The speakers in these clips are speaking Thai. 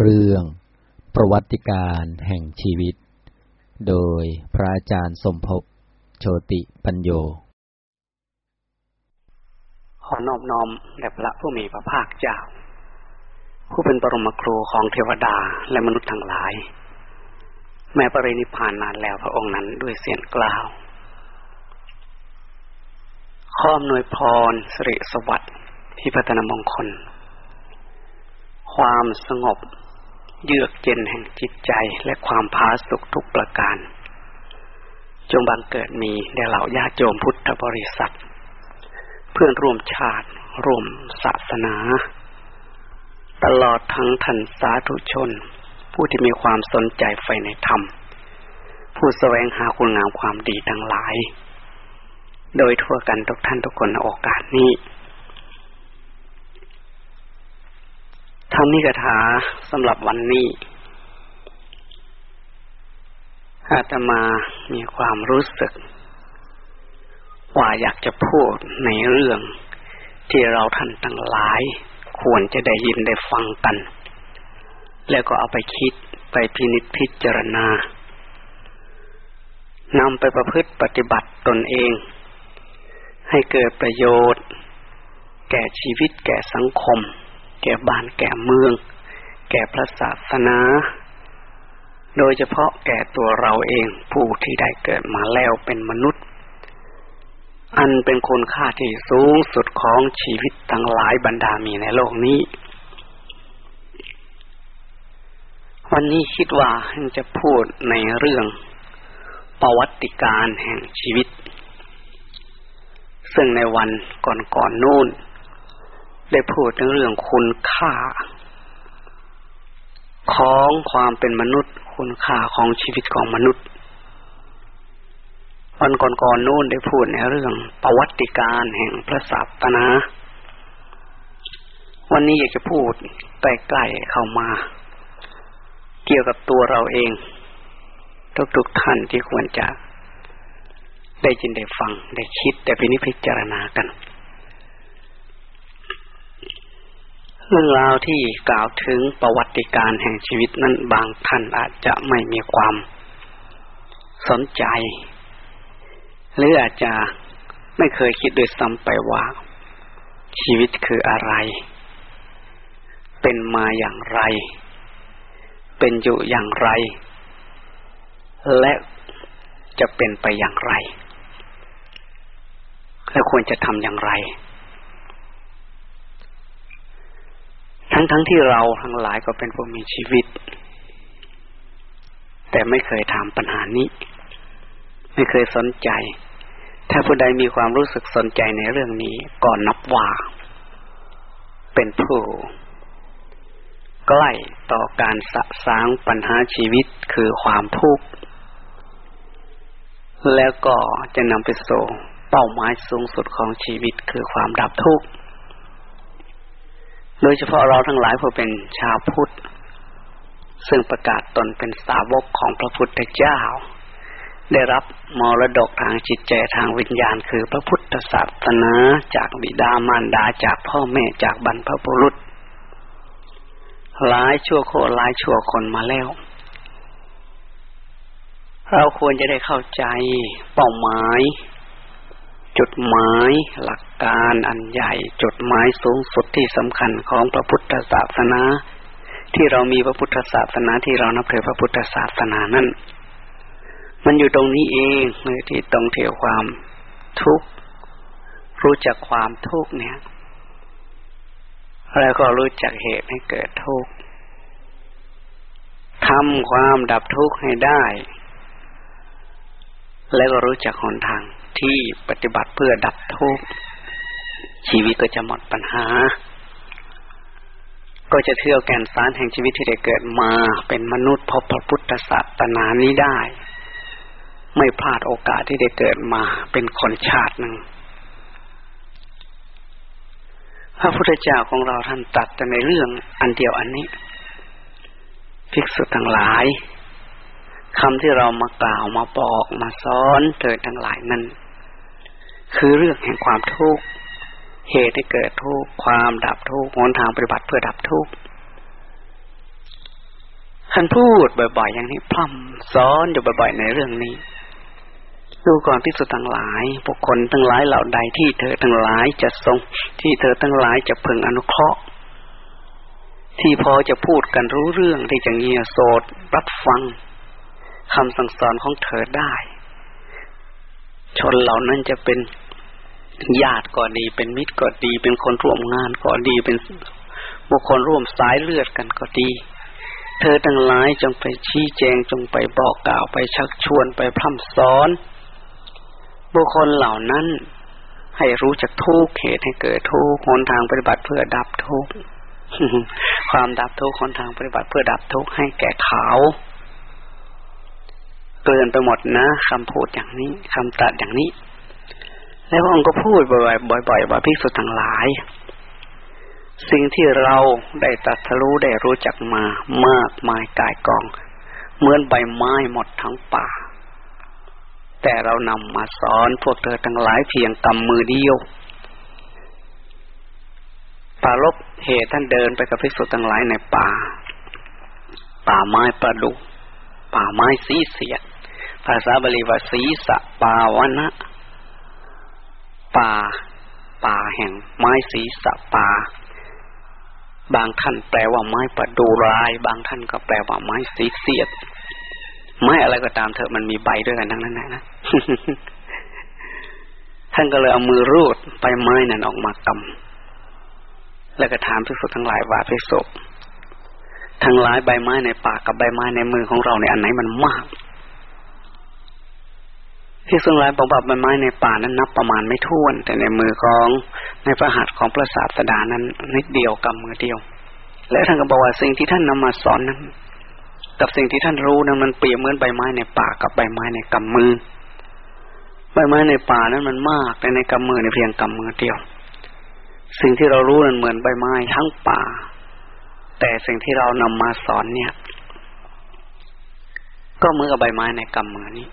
เรื่องประวัติการแห่งชีวิต โดยพระอาจารย์สมภพโชติปัญโย ขอนอบน้อมแด่พระผู้มีพระภาคเจ้า ผู้เป็นปรมครูของเทวดาและมนุษย์ทั้งหลาย แม้ปรินิพานนานแล้วพระองค์นั้นด้วยเสียงกล่าว ข้อมนวยพรสิริสวัสดิ์ที่พัฒนมงคล ความสงบ เยือกเย็นแห่งจิตใจและความพาสุขทุกประการ จงบังเกิดมีแด่เหล่าญาติโยมพุทธบริษัท เพื่อนร่วมชาติ ร่วมศาสนา ตลอดทั้งท่านสาธุชน ผู้ที่มีความสนใจใฝ่ในธรรม ผู้แสวงหาคุณงามความดีทั้งหลาย โดยทั่วกันทุกท่านทุกคนในโอกาสนี้ ธรรมิกถาสำหรับวันนี้อาตมามีความรู้สึก ว่าอยากจะพูดในเรื่องที่เราท่านทั้งหลาย ควรจะได้ยินได้ฟังกัน แล้วก็เอาไปคิดไปพินิจพิจารณานำไปประพฤติปฏิบัติตนเอง ให้เกิดประโยชน์ แก่ชีวิตแก่สังคม แก่บ้านแก่เมือง แก่พระศาสนา โดยเฉพาะแก่ตัวเราเองผู้ที่ได้เกิดมาแล้วเป็นมนุษย์ อันเป็นคุณค่าที่สูงสุดของชีวิตทั้งหลายบรรดามีในโลกนี้ วันนี้คิดว่าจะพูดในเรื่องประวัติการแห่งชีวิต ซึ่งในวันก่อนๆนนู่น ได้พูดถึงเรื่องคุณค่า ของความเป็นมนุษย์ คุณค่าของชีวิตของมนุษย์วันก่อนๆนนู่นได้พูดในเรื่องประวัติการแห่งพระศาสนา วันนี้อยากจะพูดใกล้ๆเข้ามา เกี่ยวกับตัวเราเอง ทุกๆท่านที่ควรจะได้จินได้ฟัง ได้คิดได้พินิจพิจารณากันเรื่องราวที่กล่าวถึงประวัติการแห่งชีวิตนั้นบางท่านอาจจะไม่มีความสนใจ หรืออาจจะไม่เคยคิดโดยซ้ำไปว่า ชีวิตคืออะไร เป็นมาอย่างไร เป็นอยู่อย่างไร และจะเป็นไปอย่างไร และควรจะทำอย่างไร ทั้งๆทที่เราทั้งหลายก็เป็นผู้มีชีวิต แต่ไม่เคยถามปัญหานี้ ไม่เคยสนใจ ถ้าผู้ใดมีความรู้สึกสนใจในเรื่องนี้ก่อนนับว่า เป็นผู้ใกล้ต่อการสะสางปัญหาชีวิตคือความทุกข์แล้วก็จะนำไปสู่เป้าหมายสูงสุดของชีวิตคือความดับทุกข์ โดยเฉพาะเราทั้งหลายผู้เป็นชาวพุทธ ซึ่งประกาศตนเป็นสาวกของพระพุทธเจ้า ได้รับมรดกทางจิตใจทางวิญญาณ คือพระพุทธศาสนาจากบิดามารดาจากพ่อแม่จากบรรพบุรุษหลายชั่วโคหลายชั่วคนมาแล้ว เราควรจะได้เข้าใจเป้าหมาย จุดหมายหลักการอันใหญ่ จุดหมายสูงสุดที่สำคัญของพระพุทธศาสนา ที่เรามีพระพุทธศาสนาที่เรานับถือพระพุทธศาสนานั้นมันอยู่ตรงนี้เองเลยที่ตรงเที่ยวความทุกข์รู้จักความทุกข์เนี่ย แล้วก็รู้จักเหตุให้เกิดทุกข์ทำความดับทุกข์ให้ได้ แล้วก็รู้จักหนทาง ที่ปฏิบัติเพื่อดับทุกข์ชีวิตก็จะหมดปัญหา ก็จะเที่ยวแก่นสารแห่งชีวิตที่ได้เกิดมา เป็นมนุษย์พบพระพุทธศาสนานี้ได้ ไม่พลาดโอกาสที่ได้เกิดมา เป็นคนชาติหนึ่งพระพุทธเจ้าของเราท่านตัดแต่ในเรื่องอันเดียวอันนี้ภิกษุทั้งหลายคำที่เรามากล่าวมาบอกมาสอนเถิดทั้งหลายนั้น คือเรื่องแห่งความทุกข์เหตุที่เกิดทุกข์ความดับทุกข์หนทางปฏิบัติเพื่อดับทุกข์ท่านพูดบ่อยๆ อย่างนี้พร่ำสอนอยู่บ่อยๆในเรื่องนี้ดูก่อนพิสุทั้งหลายบุคคลทั้งหลายเหล่าใดที่เธอทั้งหลายจะทรง ที่เธอทั้งหลายจะพึงอนุเคราะห์ ที่พอจะพูดกันรู้เรื่องที่จะเงียโสดรับฟังคำสั่งสอนของเธอได้ ชนเหล่านั้นจะเป็น ญาติก็ดี เป็นมิตรก็ดี เป็นคนร่วมงานก็ดีเป็นบุคคลร่วมสายเลือดกันก็ดี เธอทั้งหลายจงไปชี้แจงจงไปบอกกล่าวไปชักชวนไปพร่ำสอน บุคคลเหล่านั้น ให้รู้จักทุกเหตุให้เกิดทุกหนทางปฏิบัติเพื่อดับทุกความดับทุกหนทางปฏิบัติเพื่อดับทุกให้แก่เขาเกินไปหมดนะคำพูดอย่างนี้คำตัดอย่างนี้ แล้วพระองค์ก็พูดบ่อยๆว่าพิสุทั้งหลาย สิ่งที่เราได้ตัดทะลุได้รู้จักมามากมายกายกอง เหมือนใบไม้หมดทั้งป่า แต่เรานำมาสอนพวกเธอทั้งหลายเพียงกำมือเดียวปาลบเหตุท่านเดินไปกับพิสุทั้งหลายในป่า ป่าไม้ประดุ ป่าไม้สีเสียด ภาษาบาลีว่าสีสะปาวนะ ป่า ป่าแห่งไม้สีสะป่า บางท่านแปลว่าไม้ประดูราย บางท่านก็แปลว่าไม้สีเสียด ไม้อะไรก็ตามเถอะมันมีใบด้วยกันทั้งนั้นนะท่านก็เลยเอามือรูดไปไม้นั้นออกมากำแล้วก็ถามพิสุทั้งหลายว่าพิสุทั้งหลายใบไม้ในป่ากับใบไม้ในมือของเราในอันไหนมันมาก ที่ส่วนหลายบอกว่าใบไม้ในป่านั้นนับประมาณไม่ถ้วน แต่ในมือของในพระหัตถ์ของพระศาสดานั้นนิดเดียวกำมือเดียว และท่านก็บอกว่าสิ่งที่ท่านนำมาสอนนั้น กับสิ่งที่ท่านรู้นั้นมันเปรียบเหมือนใบไม้ในป่ากับใบไม้ในกำมือ ใบไม้ในป่านั้นมันมากแต่ในกำมือในเพียงกำมือเดียว สิ่งที่เรารู้นั้นเหมือนใบไม้ทั้งป่า แต่สิ่งที่เรานำมาสอนเนี่ย ก็เหมือนกับใบไม้ในกำมือนี้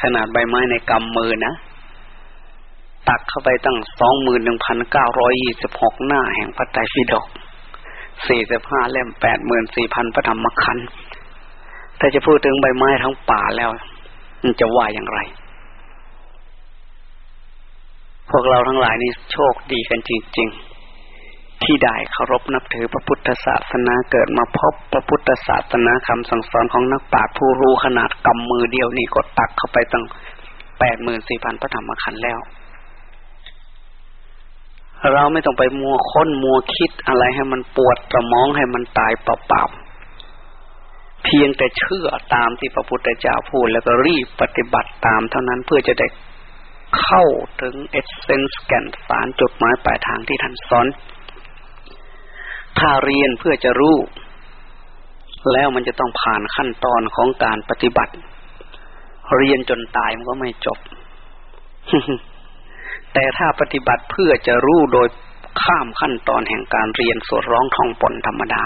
ขนาดใบไม้ในกำมือนะตักเข้าไปตั้งสองหมื่นหนึ่งพันเก้าร้อยยี่สิบหกหน้าแห่งพระไตรปิฎกสี่สิบห้าเล่มแปดหมื่นสี่พันพระธรรมขันธ์ถ้าจะพูดถึงใบไม้ทั้งป่าแล้วมันจะว่าอย่างไร พวกเราทั้งหลายนี่โชคดีกันจริง ๆ ที่ได้เคารพนับถือพระพุทธศาสนาเกิดมาพบพระพุทธศาสนาคำสั่งสอนของนักปราชญ์ผู้รู้ขนาดกำมือเดียวนี่ก็ตักเข้าไปตั้งแปดหมื่นสี่พันพระธรรมขันธ์แล้ว เราไม่ต้องไปมัวค้นมัวคิดอะไรให้มันปวดสมองให้มันตายเปล่าๆเพียงแต่เชื่อตามที่พระพุทธเจ้าพูดแล้วก็รีบปฏิบัติตามเท่านั้นเพื่อจะได้เข้าถึงเอเซนส์แก่นสารจุดหมายปลายทางที่ท่านสอน ถ้าเรียนเพื่อจะรู้ แล้วมันจะต้องผ่านขั้นตอนของการปฏิบัติ เรียนจนตายมันก็ไม่จบ แต่ถ้าปฏิบัติเพื่อจะรู้โดยข้ามขั้นตอนแห่งการเรียนสวดร้องท่องปนธรรมดา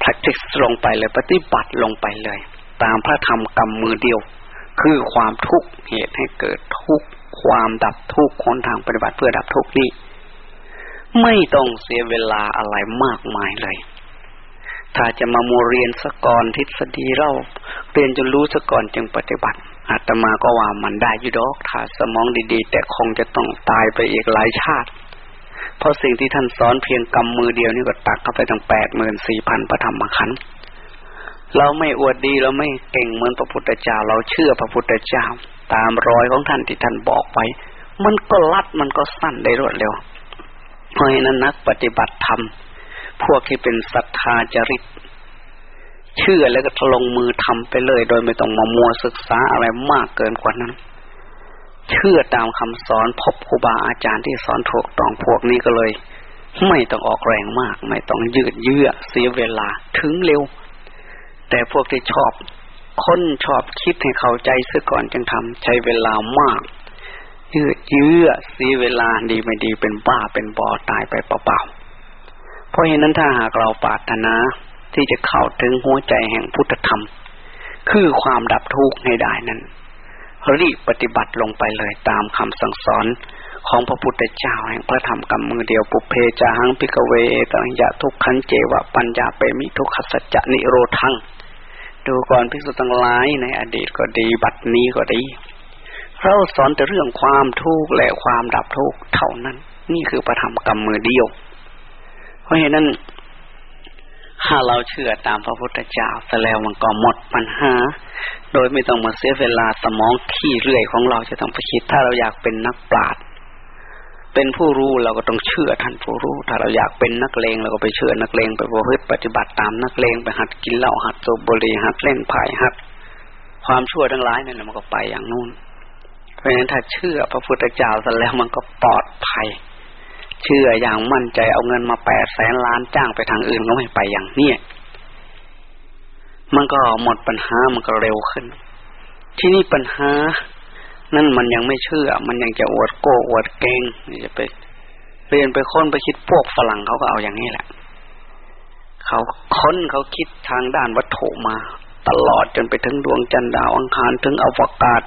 practice ลงไปเลยปฏิบัติลงไปเลย ตามพระธรรมกรรมมือเดียว คือความทุกข์เหตุให้เกิดทุกข์ความดับทุกข์คนทางปฏิบัติเพื่อดับทุกข์นี้ ไม่ต้องเสียเวลาอะไรมากมายเลย ถ้าจะมาโมเรียนสกอนทฤษฎีเราเรียนจนรู้สกอนจึงปฏิบัติอาตมาก็ว่ามันได้อยู่ดอกถ้าสมองดีๆ แต่คงจะต้องตายไปอีกหลายชาติ เพราะสิ่งที่ท่านสอนเพียงกำมือเดียวนี่ก็ตักเข้าไปตั้งแปดหมื่นสี่พันพระธรรมขันธ์เราไม่อวดดีเราไม่เก่งเหมือนพระพุทธเจ้า เราเชื่อพระพุทธเจ้า ตามรอยของท่านที่ท่านบอกไว้ มันก็ลัดมันก็สั้นได้รวดเร็ว เพราะฉะนั้นนักปฏิบัติธรรม พวกที่เป็นศรัทธาจริต เชื่อแล้วก็ลงมือทำไปเลย โดยไม่ต้องมามัวศึกษาอะไรมากเกินกว่านั้น เชื่อตามคำสอนพบครูบาอาจารย์ที่สอนถูกต้องพวกนี้ก็เลย ไม่ต้องออกแรงมาก ไม่ต้องยืดเยื้อเสียเวลาถึงเร็ว แต่พวกที่ชอบค้นชอบคิดให้เข้าใจซะก่อนจึงทำใช้เวลามาก ยืดเยื้อเสียเวลาดีไม่ดีเป็นบ้าเป็นบอตายไปเปล่าๆ เพราะฉะนั้นถ้าหากเราปรารถนาที่จะเข้าถึงหัวใจแห่งพุทธธรรม คือความดับทุกข์ให้ได้นั้นรีบปฏิบัติลงไปเลยตามคำสั่งสอนของพระพุทธเจ้าแห่งพระธรรมกำมือเดียวปุเพจาหังพิกเวตังยะทุกขันเจวะปัญญาเปมิทุกขสัจจะนิโรธัง ดูก่อนพิสุตั้งหลายในอดีตก็ดี บัดนี้ก็ดี เราสอนแต่เรื่องความทุกข์และความดับทุกข์เท่านั้น นี่คือประธรรมกรรมมือเดียว เพราะฉะนั้น ถ้าเราเชื่อตามพระพุทธเจ้าแสดงมันก็หมดปัญหา โดยไม่ต้องมาเสียเวลาสมองขี้เรื่อยของเราจะต้องไปคิด ถ้าเราอยากเป็นนักปราชญ์เป็นผู้รู้เราก็ต้องเชื่อท่านผู้รู้ ถ้าเราอยากเป็นนักเลงเราก็ไปเชื่อนักเลงไปประพฤติปฏิบัติตามนักเลงไปหัดกินเหล้าหัดสูบบุหรี่หัดเล่นไพ่หัด ความชั่วทั้งหลายนั่นแหละมันก็ไปอย่างนู้น ราะฉะนั้นถ้าเชื่อพระพุทธเจ้าซะแล้วมันก็ปลอดภัย เชื่ออย่างมั่นใจเอาเงินมาแปดแสนล้านจ้างไปทางอื่นก็ไม่ไปอย่างเนี้ยมันก็หมดปัญหามันก็เร็วขึ้น ที่นี่ปัญหา นั่นมันยังไม่เชื่อ มันยังจะอวดโก้อวดเก่งจะไปเรียนไปค้นไปคิดพวกฝรั่งเขาก็เอาอย่างนี้แหละ เขาค้นเขาคิดทางด้านวัตถุมา ตลอดจนไปถึงดวงจันทร์ดาวอังคารถึงอวกาศ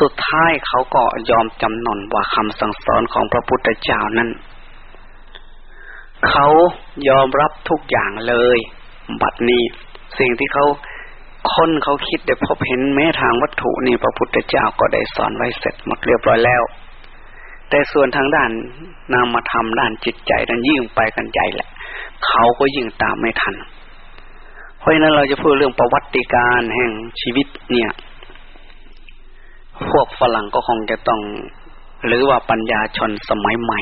สุดท้ายเขาก็ยอมจำนนว่าคำสั่งสอนของพระพุทธเจ้านั้น เขายอมรับทุกอย่างเลย บัดนี้ สิ่งที่เขาคนเขาคิดได้พบเห็นแม้ทางวัตถุนี่พระพุทธเจ้าก็ได้สอนไว้เสร็จหมดเรียบร้อยแล้ว แต่ส่วนทางด้านนามธรรมด้านจิตใจนั้นยิ่งไปกันใหญ่แหละ เขาก็ยิ่งตามไม่ทัน เพราะฉะนั้นเราจะพูดเรื่องประวัติการแห่งชีวิตเนี่ย พวกฝรั่งก็คงจะต้อง หรือว่าปัญญาชนสมัยใหม่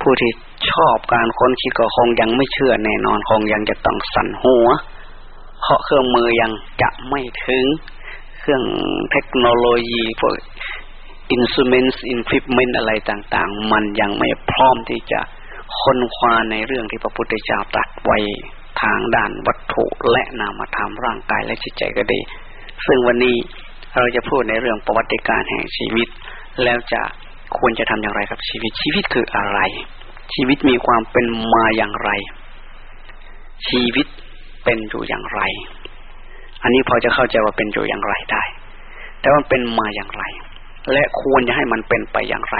ผู้ที่ชอบการค้นคิดก็คงยังไม่เชื่อแน่นอนคงยังจะต้องสั่นหัวเพราะเครื่องมือยังจะไม่ถึง เครื่องเทคโนโลยีพวก instruments equipment อะไรต่าง ๆ มันยังไม่พร้อมที่จะค้นคว้าในเรื่องที่พระพุทธเจ้าตรัสไว้ทางด้านวัตถุและนามธรรมร่างกายและจิตใจก็ดี ซึ่งวันนี้ เราจะพูดในเรื่องประวัติการแห่งชีวิต แล้วจะควรจะทำอย่างไรกับชีวิต ชีวิตคืออะไร ชีวิตมีความเป็นมาอย่างไร ชีวิตเป็นอยู่อย่างไร อันนี้พอจะเข้าใจว่าเป็นอยู่อย่างไรได้ แต่ว่าเป็นมาอย่างไร และควรจะให้มันเป็นไปอย่างไร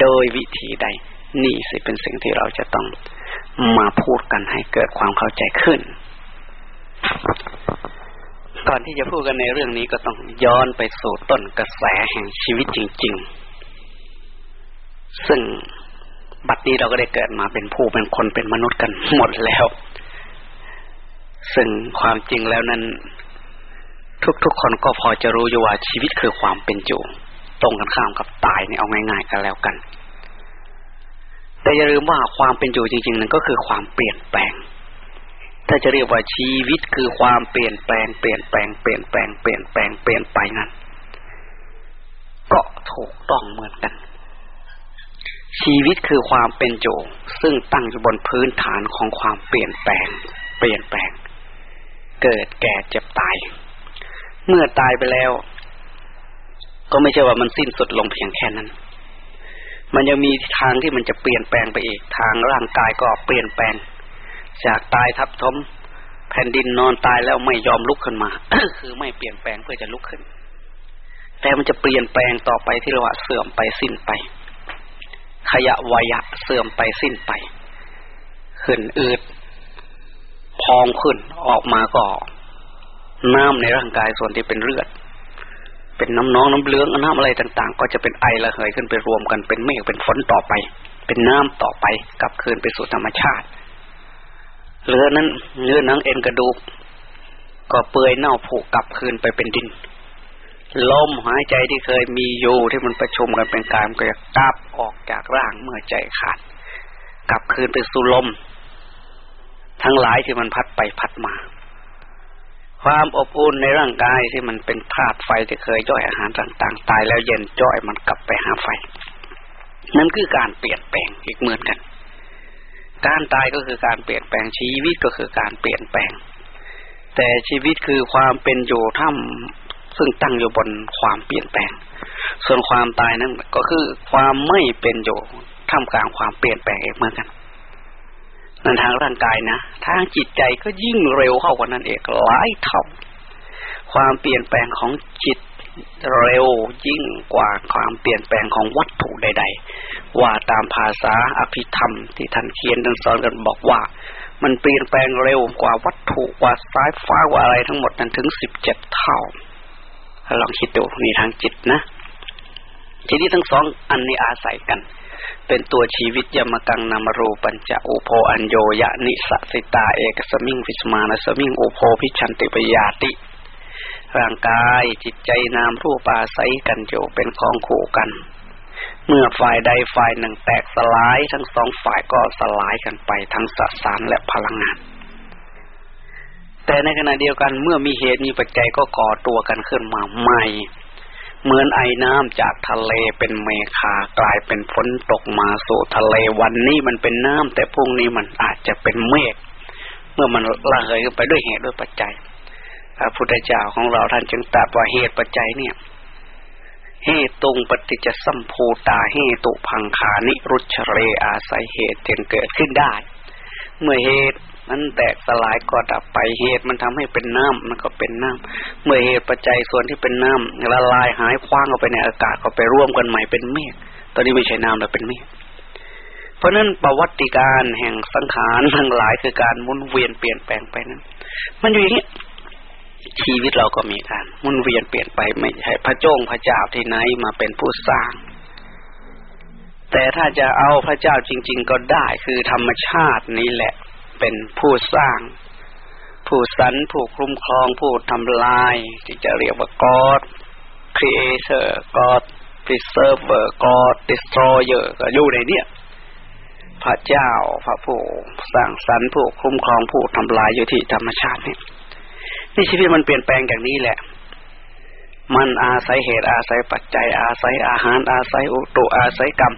โดยวิธีใด นี่สิเป็นสิ่งที่เราจะต้องมาพูดกันให้เกิดความเข้าใจขึ้น ก่อนที่จะพูดกันในเรื่องนี้ก็ต้องย้อนไปสู่ต้นกระแสแห่งชีวิตจริง ๆ ซึ่งบัดนี้เราก็ได้เกิดมาเป็นผู้เป็นคนเป็นมนุษย์กันหมดแล้ว ซึ่งความจริงแล้วนั้น ทุกๆคนก็พอจะรู้อยู่ว่าชีวิตคือความเป็นอยู่ตรงกันข้ามกับตายนี่เอาง่ายๆกันแล้วกัน แต่อย่าลืมว่าความเป็นอยู่จริงๆนั้นก็คือความเปลี่ยนแปลง ถ้าจะเรียกว่าชีวิตคือความเปลี่ยนแปลงเปลี่ยนแปลงเปลี่ยนแปลงเปลี่ยนแปลงเปลี่ยนไปนั้น ก็ถูกต้องเหมือนกัน ชีวิตคือความเป็นอยู่ซึ่งตั้งอยู่บนพื้นฐานของความเปลี่ยนแปลง เปลี่ยนแปลง เกิดแก่เจ็บตาย เมื่อตายไปแล้ว ก็ไม่ใช่ว่ามันสิ้นสุดลงเพียงแค่นั้นมันยังมีทางที่มันจะเปลี่ยนแปลงไปอีกทางร่างกายก็เปลี่ยนแปลง จากตายทับทมแผ่นดินนอนตายแล้วไม่ยอมลุกขึ้นมา คือไม่เปลี่ยนแปลงเพื่อจะลุกขึ้น แต่มันจะเปลี่ยนแปลงต่อไปที่เราว่าเสื่อมไปสิ้นไป ขยะวายะเสื่อมไปสิ้นไป ขึ้นอืดพองขึ้นออกมาก็น้ำในร่างกายส่วนที่เป็นเลือด เป็นน้ำน้องน้ำเลืองน้ำอะไรต่างๆ ก็จะเป็นไอระเหยขึ้นไปรวมกันเป็นเมฆเป็นฝนต่อไป เป็นน้ำต่อไปกลับคืนไปสู่ธรรมชาติ เหลือนั้นเนื้อหนังเอ็นกระดูก ก็เปื่อยเน่าผุกลับคืนไปเป็นดินลมหายใจที่เคยมีอยู่ที่มันประชุมกันเป็นกายมันก็จะกลับออกจากร่างเมื่อใจขาด กลับคืนไปสู่ลม ทั้งหลายที่มันพัดไปพัดมา ความอบอุ่นในร่างกายที่มันเป็นธาตุไฟที่เคยย่อยอาหารต่าง ๆ ตายแล้วเย็นจ้อยมันกลับไปหาไฟ นั่นคือการเปลี่ยนแปลงอีกเหมือนกัน การตายก็คือการเปลี่ยนแปลงชีวิตก็คือการเปลี่ยนแปลง แต่ชีวิตคือความเป็นอยู่ท่ามซึ่งตั้งอยู่บนความเปลี่ยนแปลง ส่วนความตายนั้นก็คือความไม่เป็นอยู่ท่ามกลางความเปลี่ยนแปลงอีกเหมือนกันนั่นทางร่างกายนะทางจิตใจก็ยิ่งเร็วเข้ากว่านั้นเองหลายเท่าความเปลี่ยนแปลงของจิต เร็วยิ่งกว่าความเปลี่ยนแปลงของวัตถุใด ๆ ว่าตามภาษาอภิธรรมที่ท่านเขียนท่านสอนกันบอกว่า มันเปลี่ยนแปลงเร็วกว่าวัตถุกว่าสายฟ้ากว่าอะไรทั้งหมดนั้นถึงสิบเจ็ดเท่าลองคิดดูนี่ทางจิตนะ ทีนี้ทั้งสองอันนี้อาศัยกัน เป็นตัวชีวิตยมกังนามรูปัญจะอุโภ อัญโญญญะนิสสิตาเอกัสมิง ภิชชะมานัสมิงอุโภ ภิชชันติ ปัจจะยาติ ร่างกายจิตใจนามรูปอาศัยกันอยู่เป็นของคู่กัน เมื่อฝ่ายใดฝ่ายหนึ่งแตกสลาย ทั้งสองฝ่ายก็สลายกันไปทั้งสสารและพลังงาน แต่ในขณะเดียวกันเมื่อมีเหตุมีปัจจัยก็ก่อตัวกันขึ้นมาใหม่ เหมือนไอ้น้ำจากทะเลเป็นเมฆากลายเป็นฝนตกมาสู่ทะเลวันนี้มันเป็นน้ำแต่พรุ่งนี้มันอาจจะเป็นเมฆเมื่อมันละเหยไปด้วยเหตุด้วยปัจจัย พระพุทธเจ้าของเราท่านจึงตรัสว่าเหตุปัจจัยเนี่ยเหตุตุงปฏิจจสัมภูตาเหตุพังคานิรุชเรอาศัยเหตุจึงเกิดขึ้นได้ เมื่อเหตุมันแตกสลายก็ดับไปเหตุมันทำให้เป็นน้ำมันก็เป็นน้ำเมื่อเหตุปัจจัยส่วนที่เป็นน้ำละลายหายคว้างออกไปในอากาศก็ไปร่วมกันใหม่เป็นเมฆตอนนี้ไม่ใช่น้ำแล้วเป็นเมฆเพราะนั้นประวัติการแห่งสังขารทั้งหลายคือการหมุนเวียนเปลี่ยนแปลงไปนั้น มันอยู่อย่างนี้ ชีวิตเราก็มีการหมุนเวียนเปลี่ยนไปไม่ใช่พระโจ้งพระเจ้าที่ไหนมาเป็นผู้สร้าง แต่ถ้าจะเอาพระเจ้าจริง ๆ ก็ได้คือธรรมชาตินี้แหละเป็นผู้สร้าง ผู้สรรผู้คุ้มครองผู้ทำลาย ที่จะเรียกว่า God Creator God Preserver God Destroyer ก็อยู่ในเนี้ยพระเจ้าพระผู้สร้างสรรผู้คุ้มครองผู้ทำลายอยู่ที่ธรรมชาตินี่ นี่ชีวิตมันเปลี่ยนแปลงอย่างนี้แหละ มันอาศัยเหตุอาศัยปัจจัย อาศัยอาหารอาศัยอุตุอาศัยกรรม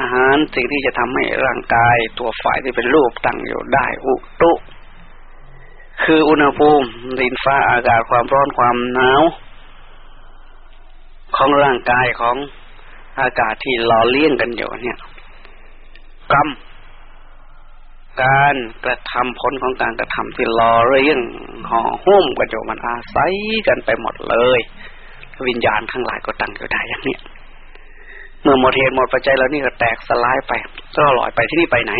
อาหารสิ่งที่จะทำให้ร่างกายตัวฝ่ายที่เป็นรูปตั้งอยู่ได้อุตุคืออุณหภูมิดินฟ้าอากาศความร้อนความหนาวของร่างกายของอากาศที่หล่อเลี้ยงกันอยู่เนี่ย กรรม การกระทำผลของการกระทำที่รอเรื่องห่อหุ้มกันอยู่มันอาศัยกันไปหมดเลย วิญญาณทั้งหลายก็ตั้งอยู่ได้อย่างนี้เมื่อหมดเหตุหมดปัจจัยแล้วนี่ก็แตกสลายไปก็ลอยไปที่นี่ไปไหน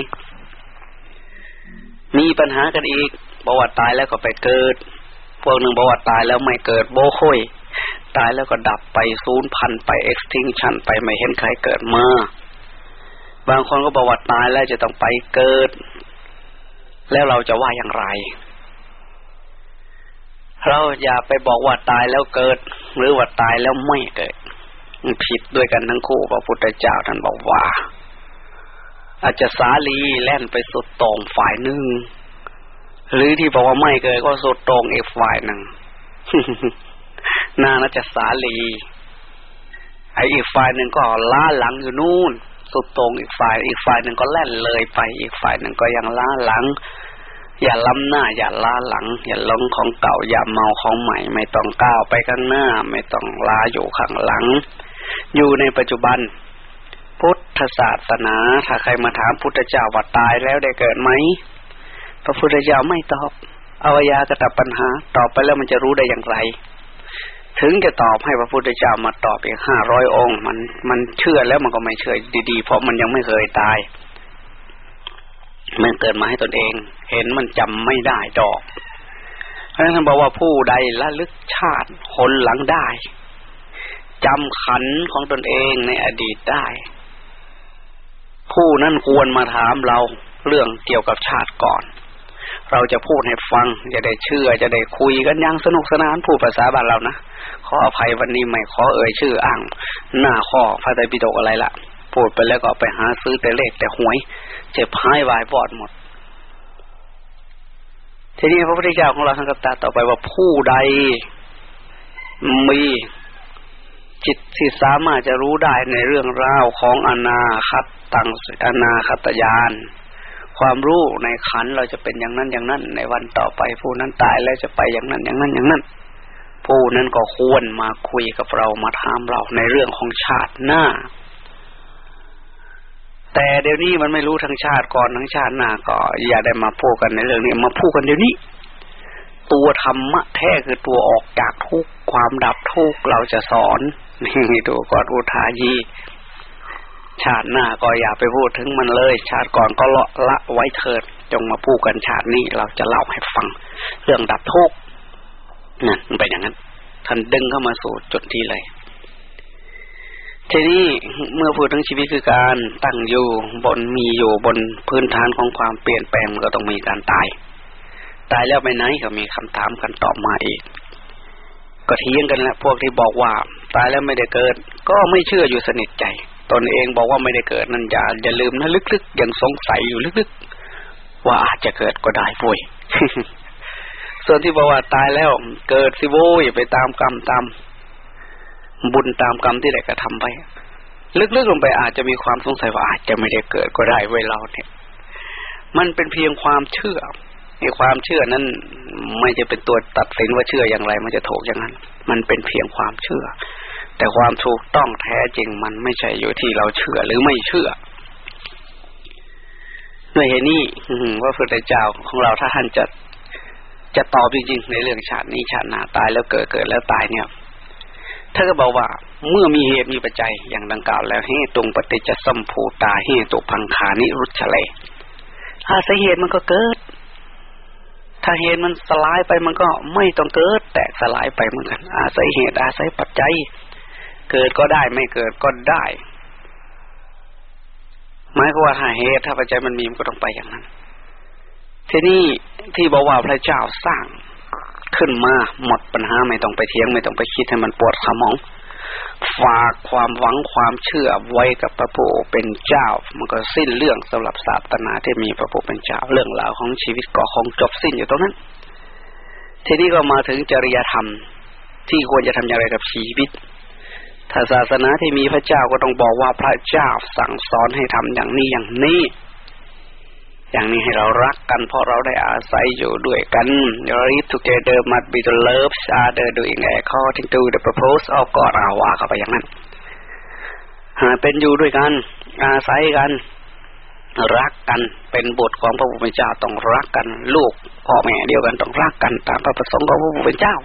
มีปัญหากันอีกบว่าตายแล้วก็ไปเกิด พวกหนึ่งบว่าตายแล้วไม่เกิดโบโคยตายแล้วก็ดับไปศูนย์พันไปเอ็กซ์ทิงชันไปไม่เห็นใครเกิดมา บางคนก็บอกว่าตายแล้วจะต้องไปเกิด แล้วเราจะว่าอย่างไร เราอย่าไปบอกว่าตายแล้วเกิด หรือว่าตายแล้วไม่เกิด ผิดด้วยกันทั้งคู่พระพุทธเจ้าท่านบอกว่า อาจจะสาลีแล่นไปสุดตรงฝ่ายหนึ่ง หรือที่บอกว่าไม่เกิดก็สุดตรงอีกฝ่ายหนึ่งนาน่าจะสาลีไอ้อีกฝ่ายหนึ่งก็ล้าหลังอยู่นู่น สุดตรงอีกฝ่าย อีกฝ่ายหนึ่งก็แล่นเลยไป อีกฝ่ายหนึ่งก็ยังล้าหลัง อย่าล้ำหน้า อย่าล้าหลัง อย่าลงของเก่า อย่าเมาของใหม่ ไม่ต้องก้าวไปข้างหน้า ไม่ต้องล้าอยู่ข้างหลัง อยู่ในปัจจุบัน พุทธศาสนา ถ้าใครมาถามพุทธเจ้าว่าตายแล้วได้เกิดไหมพระพุทธเจ้าไม่ตอบอวยากระตับปัญหา ตอบไปแล้วมันจะรู้ได้อย่างไร ถึงจะตอบให้พระพุทธเจ้ามาตอบอีกห้าร้อยองค์ มันมันเชื่อแล้วมันก็ไม่เชื่อดีๆ เพราะมันยังไม่เคยตาย มันเกิดมาให้ตนเอง เห็นมันจำไม่ได้ดอกเพราะฉะนั้นท่านบอกว่าผู้ใดละลึกชาติหนหลังได้จำขันของตนเองในอดีตได้ ผู้นั้นควรมาถามเราเรื่องเกี่ยวกับชาติก่อน เราจะพูดให้ฟัง จะได้เชื่อจะได้คุยกันย่างสนุกสนานพูดภาษาบ้านเรานะขออภัยวันนี้ไม่ขอเอ่ยชื่ออ้าง หน้าข้อพระไตรปิฎกอะไรละพูดไปแล้วก็ไปหาซื้อแต่เลขแต่หวย เจ็บหายวายบอดหมด ทีนี้พระพุทธเจ้าของเราท่านก็ตรัสต่อไปว่าผู้ใดมีจิตที่สามารถจะรู้ได้ในเรื่องราวของอนาคตตังอนาคตยาน ความรู้ในขันเราจะเป็นอย่างนั้นอย่างนั้น ในวันต่อไปผู้นั้นตายแล้วจะไปอย่างนั้นอย่างนั้นอย่างนั้น ผู้นั้นก็ควรมาคุยกับเรามาถามเราในเรื่องของชาติหน้า แต่เดี๋ยวนี้มันไม่รู้ทั้งชาติก่อนทั้งชาติหน้าก็อย่าได้มาพูดกันในเรื่องนี้มาพูดกันเดี๋ยวนี้ ตัวธรรมะแท้คือตัวออกจากทุกความดับทุกเราจะสอนนี่ดูก่อนอุทายี ชาติหน้าก็อย่าไปพูดถึงมันเลย ชาติก่อนก็ละละไว้เถิด จงมาพูดกันชาตินี้เราจะเล่าให้ฟัง เรื่องดับทุกข์นั่นมันเป็นอย่างนั้น ท่านดึงเข้ามาสู่จุดที่เลยทีนี้เมื่อพูดถึงชีวิตคือการตั้งอยู่บนมีอยู่บนพื้นฐานของความเปลี่ยนแปลงมันก็ต้องมีการตาย ตายแล้วไปไหนก็มีคำถามกันตอบมาอีก ก็เทียงกันแล้วพวกที่บอกว่า ตายแล้วไม่ได้เกิด ก็ไม่เชื่ออยู่สนิทใจ ตนเองบอกว่าไม่ได้เกิดนั่นอย่าอย่าลืมนะลึกๆยังสงสัยอยู่ลึกๆ ว่าอาจจะเกิดก็ได้ป่วยส่วนที่บอกว่าตายแล้ว เกิดสิโว้ยไปตามกรรมตามบุญตามกรรมที่ได้กระทำไป ลึกๆลงไปอาจจะมีความสงสัยว่าอาจจะไม่ได้เกิดก็ได้เวลาเนี่ย มันเป็นเพียงความเชื่อในความเชื่อนั้นไม่จะเป็นตัวตัดสินว่าเชื่ออย่างไร มันจะถูกอย่างนั้น มันเป็นเพียงความเชื่อ แต่ความถูกต้องแท้จริงมันไม่ใช่อยู่ที่เราเชื่อหรือไม่เชื่อด้วยเหตุนี้ว่าพระพุทธเจ้าของเราถ้าท่านจะจะตอบจริงๆในเรื่องชาตินี้ชาติหน้าตายแล้วเกิดเกิดแล้วตายเนี่ยถ้านก็บอกว่าเมื่อมีเหตุมีปัจจัยอย่างดังกล่าวแล้วให้ตรงปฏิจจสมภูตาให้ตุพังคานิรุชเลอาศัยเหตุมันก็เกิด ถ้าเหตุมันสลายไปมันก็ไม่ต้องเกิด แตกสลายไปเหมือนกัน อาศัยเหตุอาศัยปัจจัย เกิดก็ได้ไม่เกิดก็ได้หมายความว่าถ้าเหตุถ้าปัจจัยมันมีมันก็ต้องไปอย่างนั้น ทีนี้ที่บอกว่าพระเจ้าสร้างขึ้นมาหมดปัญหาไม่ต้องไปเทียง ไม่ต้องไปคิดให้มันปวดสมอง ฝากความหวังความเชื่อไว้กับพระผู้เป็นเจ้า มันก็สิ้นเรื่องสำหรับศาสนาที่มีพระผู้เป็นเจ้าเรื่องราวของชีวิตก็คงจบสิ้นอยู่ตรงนั้น ทีนี้ก็มาถึงจริยธรรม ที่ควรจะทำอย่างไรกับชีวิต ถ้าศาสนาที่มีพระเจ้าก็ต้องบอกว่าพระเจ้าสั่งสอนให้ทำอย่างนี้อย่างนี้ อย่างนี้ให้เรารักกันเพราะเราได้อาศัยอยู่ด้วยกัน Live together must be to love each other doing according to the purpose of God อาว่าเข้าไปอย่างนั้นเป็นอยู่ด้วยกัน อาศัยกัน รักกันเป็นบทของพระผู้เป็นเจ้าต้องรักกัน ลูกพ่อแม่เดียวกันต้องรักกัน ตามพระประสงค์ของพระผู้เป็นเจ้า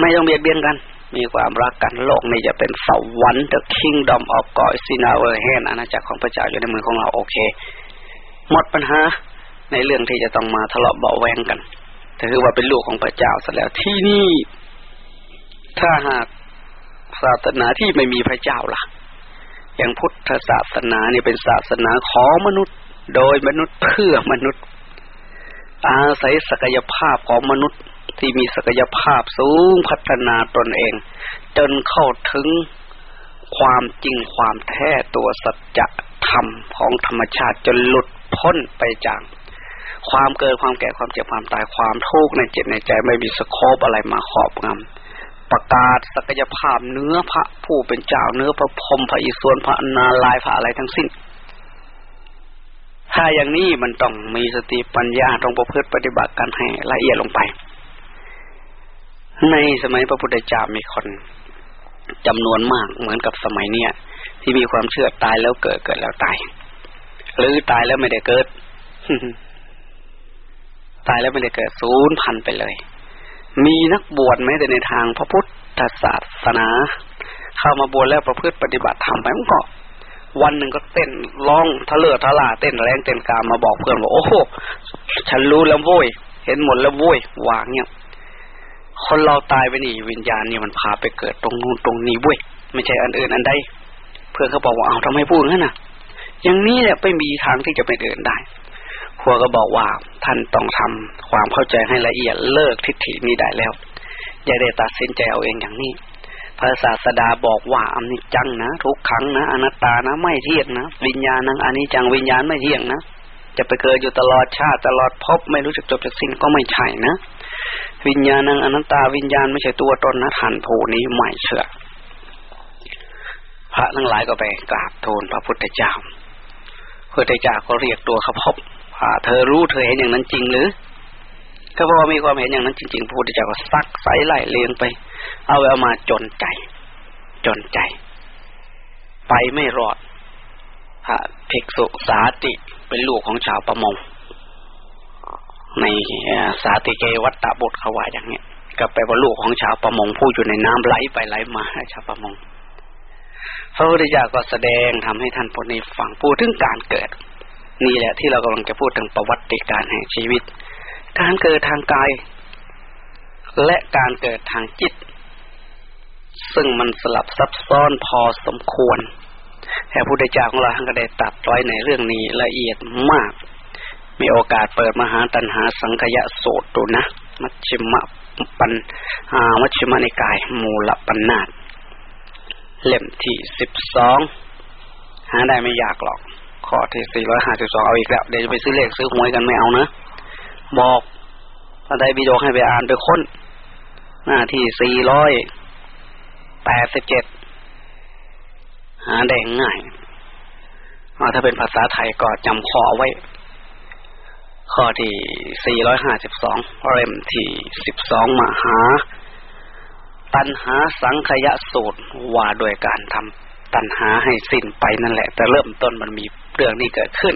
ไม่ต้องเบียดเบียนกัน มีความรักกันโลกนี้จะเป็นสวรรค์ the kingdom of God is in our hand อาณาจักรของพระเจ้าอยู่ในมือของเราโอเค หมดปัญหาในเรื่องที่จะต้องมาทะเลาะเบาแวงกันถือว่าเป็นลูกของพระเจ้าซะแล้วที่นี่ ถ้าหากศาสนาที่ไม่มีพระเจ้าล่ะ อย่างพุทธศาสนาเนี่ยเป็นศาสนาของมนุษย์ โดยมนุษย์เพื่อมนุษย์ อาศัยศักยภาพของมนุษย์ที่มีศักยภาพสูงพัฒนาตนเอง จนเข้าถึงความจริงความแท้ตัวสัจธรรมของธรรมชาติจนหลุดพ้นไปจากความเกิดความแก่ความเจ็บความตายความทุกข์ในจิตในใจไม่มีสโคบอะไรมาขอบงำประกาศศักยภาพเนื้อพระผู้เป็นเจ้าเนื้อพระพรมพระอิศวรพระนาลายพระอะไรทั้งสิ้น ถ้าอย่างนี้มันต้องมีสติปัญญาต้องประพฤติปฏิบัติกันให้ละเอียดลงไป ในสมัยพระพุทธเจ้ามีคนจำนวนมากเหมือนกับสมัยเนี้ยที่มีความเชื่อตายแล้วเกิดเกิดแล้วตาย หรือตายแล้วไม่ได้เกิด ตายแล้วไม่ได้เกิดศูนย์พันไปเลย มีนักบวชไหมแต่ในทางพระพุทธศาสนา เข้ามาบวชแล้วประพฤติปฏิบัติธรรมไปมันก็ วันหนึ่งก็เต้นร้องทะเลาะทะลาเต้นแรงเต้นกามาบอกเพื่อนว่าโอ้โหฉันรู้แล้วโว้ยเห็นหมดแล้วโว้ยวางเนี่ยคนเราตายไปนี่ วิญญาณนี่มันพาไปเกิดตรงนู้นตรงนี้เว้ยไม่ใช่อันอื่นอันใดเพื่อนเขาบอกว่าเอาทำไมพูดงั้นน่ะ อย่างนี้เนี่ยไม่มีทางที่จะไปเดินได้หัวก็บอกว่าท่านต้องทำความเข้าใจให้ละเอียดเลิกทิฏฐินี้ได้แล้วอย่าได้ตัดสินใจเอาเองอย่างนี้ พระศาสดาบอกว่าอนิจจังนะทุกขังนะอนัตตานะไม่เที่ยงนะวิญญาณนังอนิจจังวิญญาณไม่เที่ยงนะจะไปเกิดอยู่ตลอดชาติตลอดพบไม่รู้จักจบจากสิ้นก็ไม่ใช่นะ วิญญาณังอนัตตาวิญญาณไม่ใช่ตัวตนนะท่านผู้นี้ไม่เชื่อ พระทั้งหลายก็ไปกราบทูลพระพุทธเจ้าพระพุทธเจ้าก็เรียกตัวเขาพบเธอรู้เธอเห็นอย่างนั้นจริงหรือถ้าพอมีความเห็นอย่างนั้นจริงๆพระพุทธเจ้าก็ซักไสไล่เลียงไป เอาเอามาจนใจ จนใจ ไปไม่รอดพระภิกษุสาติเป็นลูกของชาวประมง ในสาติเกวัตตบุตรเขว่าอย่างเนี้ยก็แปลว่าลูกของชาวประมงผู้อยู่ในน้ำไหลไปไหลมาชาวประมงพระพุทธเจ้าก็แสดงทำให้ท่านผู้นี้ฟังพูดถึงการเกิด นี่แหละที่เรากำลังจะพูดถึงประวัติการแห่งชีวิต การเกิดทางกาย และการเกิดทางจิต ซึ่งมันสลับซับซ้อนพอสมควรแต่พุทธเจ้าของเราท่านก็ได้ตัดไว้ในเรื่องนี้ละเอียดมาก มีโอกาสเปิดมหาตัณหาสังขยะโสตดูนะ มัชฌิมะปันอามัชฌิมนิกาย มูลปัญนาตเล่มที่สิบสองหาได้ไม่ยากหรอกข้อที่สี่ร้อยห้าสิบสองเอาอีกแล้ว เดี๋ยวจะไปซื้อเลขซื้อหวยกันไม่เอานะ บอกพระไตรปิฎกให้ไปอ่านไปค้น หน้าที่สี่ร้อย แปดสิบเจ็ดหาได้ง่ายถ้าเป็นภาษาไทยก็จำข้อไว้ ข้อที่ 452เล่มที่ 12 มหา ตัณหาสังขยะสูตรว่าโดยการทำตัณหาให้สิ้นไปนั่นแหละ แต่เริ่มต้นมันมีเรื่องนี้เกิดขึ้น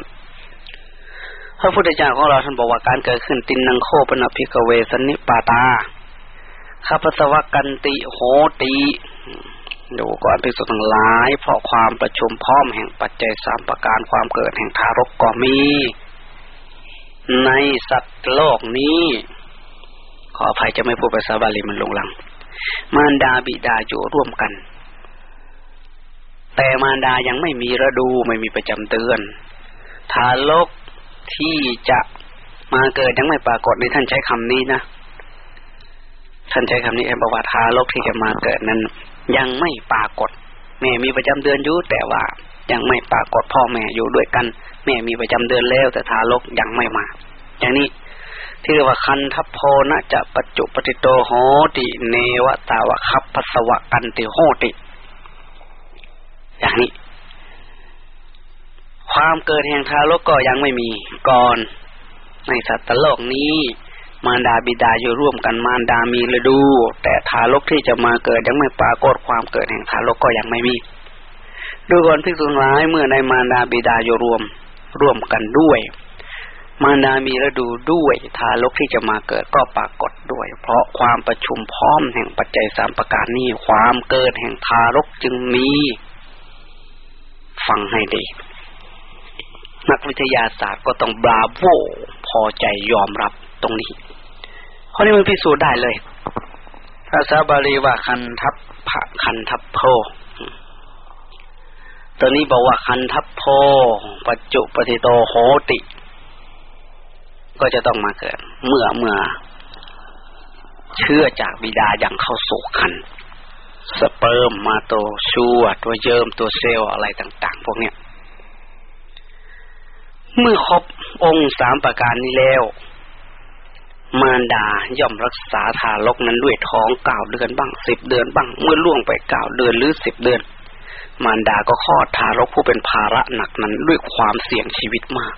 พระพุทธเจ้าของเราท่านบอกว่าการเกิดขึ้นติณณังโข ปะนะ ภิกขะเว สันนิปาตา คัพภัสสาวักกันติโหติ ดูก่อนพิสุทั้งหลาย เพราะความประชุมพร้อมแห่งปัจจัยสามประการความเกิดแห่งทารกก็มี ในสัตว์โลกนี้ ขออภัยจะไม่พูดภาษาบาลีมันลงลัง มารดาบิดาอยู่ร่วมกัน แต่มารดายังไม่มีฤดูไม่มีประจำเดือน ทารกที่จะมาเกิดยังไม่ปรากฏในท่านใช้คำนี้นะ ท่านใช้คำนี้เองบอกว่าทารกที่จะมาเกิดนั้น ยังไม่ปรากฏ แม่มีประจำเดือนอยู่แต่ว่ายังไม่ปรากฏพ่อแม่อยู่ด้วยกัน แม่มีประจำเดือนแล้ว แต่ทารกยังไม่มา อย่างนี้ที่เรียกว่าคันทัพโพนะจะปัจจุปฏิโตโหติ เนวตาวะคับปัสวะกันติโหติ อย่างนี้ ความเกิดแห่งทารกก็ยังไม่มีก่อน ในสัตว์โลกนี้ มารดาบิดาอยู่ร่วมกันมารดามีฤดู แต่ทารกที่จะมาเกิดยังไม่ปรากฏความเกิดแห่งทารกก็ยังไม่มีดูก่อนพิสุร้ายเมื่อในมารดาบิดาอยู่รวมร่วมกันด้วย มารดามีฤดูด้วยทารกที่จะมาเกิดก็ปรากฏด้วย เพราะความประชุมพร้อมแห่งปัจจัยสามประการนี้ความเกิดแห่งทารกจึงมีฟังให้ดี นักวิทยาศาสตร์ก็ต้องบราโวพอใจยอมรับตรงนี้ ข้อนี้มันพิสูจน์ได้เลย ภาษาบาลีว่าคันทัพพะคันทัพโพตัวนี้บอกว่าคันทัพโพปัจจุปฏิโตโหติ ก็จะต้องมาเกิด เมื่อเมื่อ เชื่อจากบิดาอย่างเข้าสู่คันสเปิร์มมาตัวชัวตัวเยิมตัวเซลล์อะไรต่าง ๆ พวกเนี้ย เมื่อครบองค์สามประการนี้แล้ว มารดาย่อมรักษาทารกนั้นด้วยท้องเก้าเดือนบ้างสิบเดือนบ้าง เมื่อล่วงไปเก้าเดือนหรือสิบเดือน มารดาก็คลอดทารกผู้เป็นภาระหนักนั้นด้วยความเสี่ยงชีวิตมาก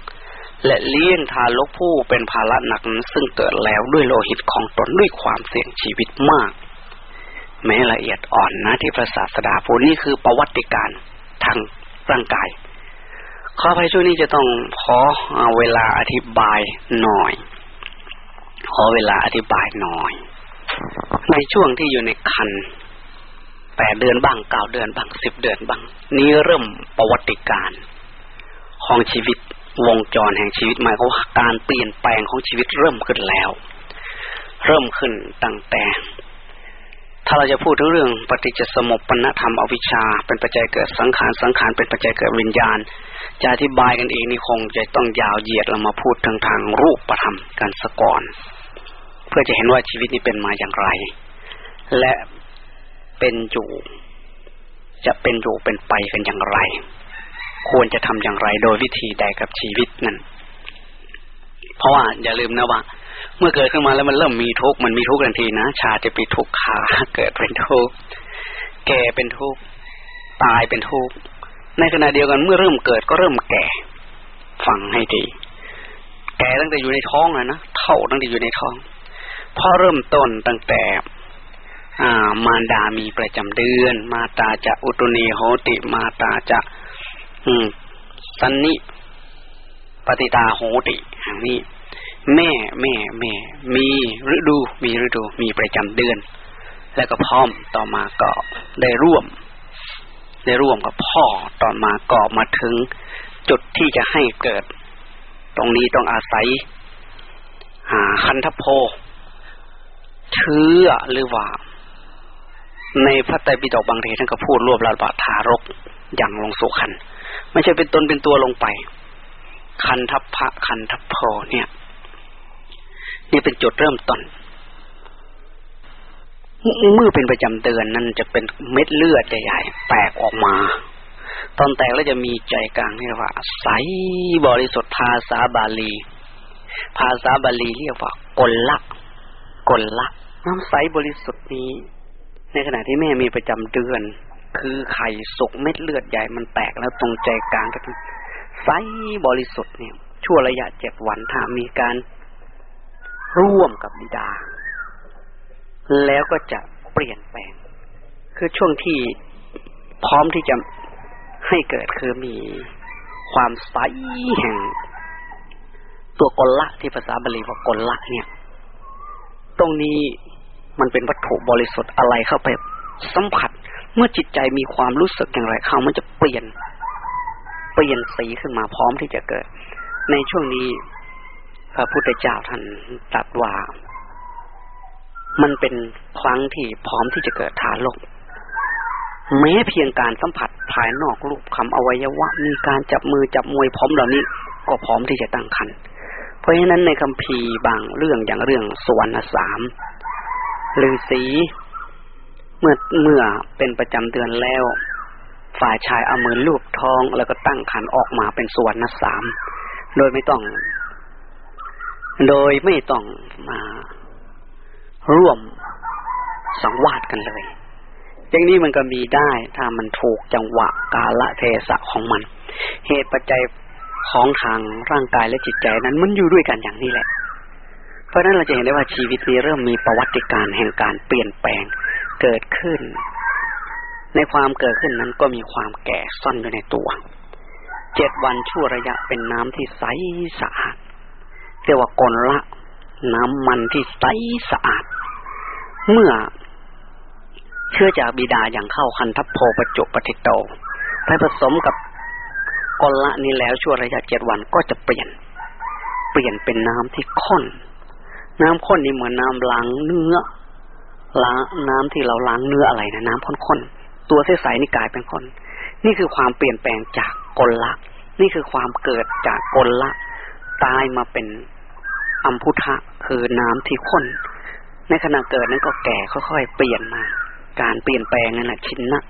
และเลี้ยงทารกผู้เป็นภาระหนักนั้นซึ่งเกิดแล้วด้วยโลหิตของตนด้วยความเสี่ยงชีวิตมาก แม้ละเอียดอ่อนนะที่พระศาสดาพูดนี่คือประวัติการทางร่างกายขออภัยช่วงนี้จะต้องขอเวลาอธิบายหน่อย ขอเวลาอธิบายหน่อย ในช่วงที่อยู่ในคันแปดเดือนบ้างเก้าเดือนบ้างสิบเดือนบ้าง นี้เริ่มประวัติการ ของชีวิตวงจรแห่งชีวิตหมายความว่าการเปลี่ยนแปลงของชีวิตเริ่มขึ้นแล้ว เริ่มขึ้นตั้งแต่ ถ้าเราจะพูดถึงเรื่องปฏิจจสมุปปนธรรมอวิชชา เป็นปัจจัยเกิดสังขารสังขารเป็นปัจจัยเกิดวิญญาณ จะอธิบายกันเองนี่คงจะต้องยาวเหยียดเรามาพูดทางทางรูปประธรรมกันสะก่อน พื่อจะเห็นว่าชีวิตนี้เป็นมาอย่างไร และเป็นอยู่ จะเป็นอยู่เป็นไปกันอย่างไร ควรจะทำอย่างไรโดยวิธีใดกับชีวิตนั้น เพราะว่าอย่าลืมนะว่า เมื่อเกิดขึ้นมาแล้วมันเริ่มมีทุกข์มันมีทุกข์ทันทีนะชาจะปีทุกข์ขาเกิดเป็นทุกข์แก่เป็นทุกข์ตายเป็นทุกข์ในขณะเดียวกันเมื่อเริ่มเกิดก็เริ่มแก่ฟังให้ดี แก่ตั้งแต่อยู่ในท้องเลยนะเท่าตั้งแต่อยู่ในท้อง พอเริ่มต้นตั้งแต่มารดามีประจำเดือน มาตาจะอุตุนีโหติ มาตาจะสันนิปฏิตาโหติอย่างนี้ แม่แม่แม่ มีฤดู มีฤดู มีประจำเดือน แล้วก็พร้อมต่อมาก็ได้ร่วม ได้ร่วมกับพ่อต่อมาก็มาถึง จุดที่จะให้เกิด ตรงนี้ต้องอาศัย หาคันทโพ เชื่อหรือว่า ในพระไตรปิฎกบางทีท่านก็พูดรวบรัดว่าทารกอย่างลงสู่คัน ไม่ใช่เป็นตนเป็นตัวลงไป คันทัพพระคันทัพโพเนี่ย นี่เป็นจุดเริ่มต้นเมื่อเป็นประจำเดือนนั้นจะเป็นเม็ดเลือดใหญ่ๆแตกออกมา ตอนแตกแล้วจะมีใจกลางที่เรียกว่าใสบริสุทธิ์ภาษาบาลี ภาษาบาลีเรียกว่ากลละ กลละน้ำใสบริสุทธิ์นี้ ในขณะที่แม่มีประจำเดือน คือไข่สุกเม็ดเลือดใหญ่มันแตกแล้วตรงใจกลางก็ใสบริสุทธิ์เนี่ยชั่วระยะเจ็ดวันถ้ามีการร่วมกับบิดา แล้วก็จะเปลี่ยนแปลง คือช่วงที่พร้อมที่จะให้เกิดคือมีความใสแห่ง ตัวกลละที่ภาษาบาลีว่ากลละเนี่ย ตรงนี้มันเป็นวัตถุบริสุทธิ์อะไรเข้าไปสัมผัส เมื่อจิตใจมีความรู้สึกอย่างไรเขามันจะเปลี่ยน เปลี่ยนสีขึ้นมาพร้อมที่จะเกิด ในช่วงนี้พระพุทธเจ้าท่านตรัสว่า มันเป็นครั้งที่พร้อมที่จะเกิดทารกแม้เพียงการสัมผัสภายนอกรูปคำอวัยวะ มีการจับมือจับมวยพร้อมเหล่านี้ ก็พร้อมที่จะตั้งคัน เพราะฉะนั้นในคัมภีร์บางเรื่องอย่างเรื่องสวรรณสามฤาษีเมื่อเมื่อเป็นประจำเดือนแล้ว ฝ่ายชายเอามือลูบท้อง แล้วก็ตั้งขันออกมาเป็นสวรรณสามโดยไม่ต้อง โดยไม่ต้องมา ร่วมสังวาสกันเลยอย่างนี้มันก็มีได้ถ้ามันถูกจังหวะกาละเทศะของมัน เหตุปัจจัย ของทางร่างกายและจิตใจนั้นมันอยู่ด้วยกันอย่างนี้แหละ เพราะนั้นเราจะเห็นได้ว่าชีวิตนี้เริ่มมีประวัติการแห่งการเปลี่ยนแปลงเกิดขึ้น ในความเกิดขึ้นนั้นก็มีความแก่ซ่อนอยู่ในตัว เจ็ดวันชั่วระยะเป็นน้ำที่ใสสะอาดเรียกว่ากลละน้ำมันที่ใสสะอาด เมื่อเชื้อจากบิดาอย่างเข้าคันทัพโพประจุปฏิโตไปผสมกับ กลละนี้แล้วชั่วระยะเจ็ดวันก็จะเปลี่ยน เปลี่ยนเป็นน้ำที่ข้น น้ำข้นนี่เหมือนน้าล้างเนื้อล้างน้ำที่เราล้างเนื้ออะไรนะน้ำข้นๆตัวใสๆนี่กลายเป็นข้นนี่คือความเปลี่ยนแปลงจากกลละ นี่คือความเกิดจากกลละตายมาเป็นอัมพุทะคือน้ำที่ข้น ในขณะเกิดนั้นก็แก่ค่อยๆเปลี่ยนมา การเปลี่ยนแปลงนั่นแหละชินนะ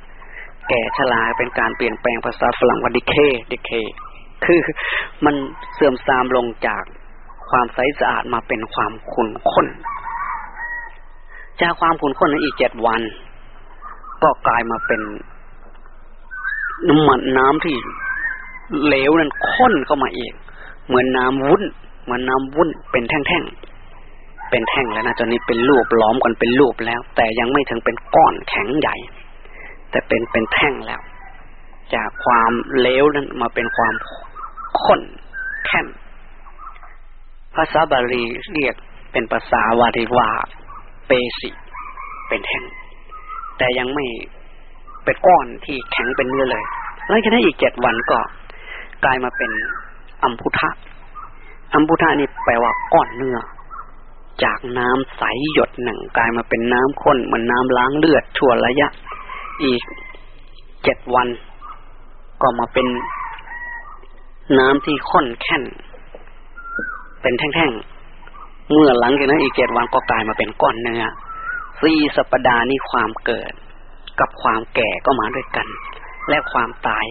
แก่ชราเป็นการเปลี่ยนแปลงภาษาฝรั่งว่าดิเคดิเค คือมันเสื่อมทรามลงจากความใสสะอาดมาเป็นความขุ่นข้น จากความขุ่นข้นนั้นอีกเจ็ดวัน ก็กลายมาเป็นน้ำมันน้ำที่เหลวนั้นข้นเข้ามาเองเหมือนน้ำวุ้น เหมือนน้ำวุ้นเป็นแท่งๆ เป็นแท่งแล้วนะตอนนี้เป็นรูปล้อมกันเป็นรูปแล้ว แต่ยังไม่ถึงเป็นก้อนแข็งใหญ่ แต่เป็นเป็นแท่งแล้ว จากความเลวนั้นมาเป็นความข้นแข็งภาษาบาลีเรียกเป็นภาษาวาริวาเปสิ เป็นแท่ง แต่ยังไม่เป็นก้อนที่แข็งเป็นเนื้อเลยแล้วจากนั้นอีกเจ็ดวันก็กลายมาเป็นอัมพุทะอัมพุทะนี่แปลว่าก้อนเนื้อ จากน้ำใสหยดหนึ่งกลายมาเป็นน้ำข้นเหมือนน้ำล้างเลือดชั่วระยะ อีกเจ็ดวัน ก็มาเป็นน้ำที่ข้นแค่นเป็นแท่งๆ เมื่อหลังจากนั้นอีกเจ็ดวันก็กลายมาเป็นก้อนเนื้อสี่สัปดาห์นี้ความเกิด กับความแก่ก็มาด้วยกัน และความตาย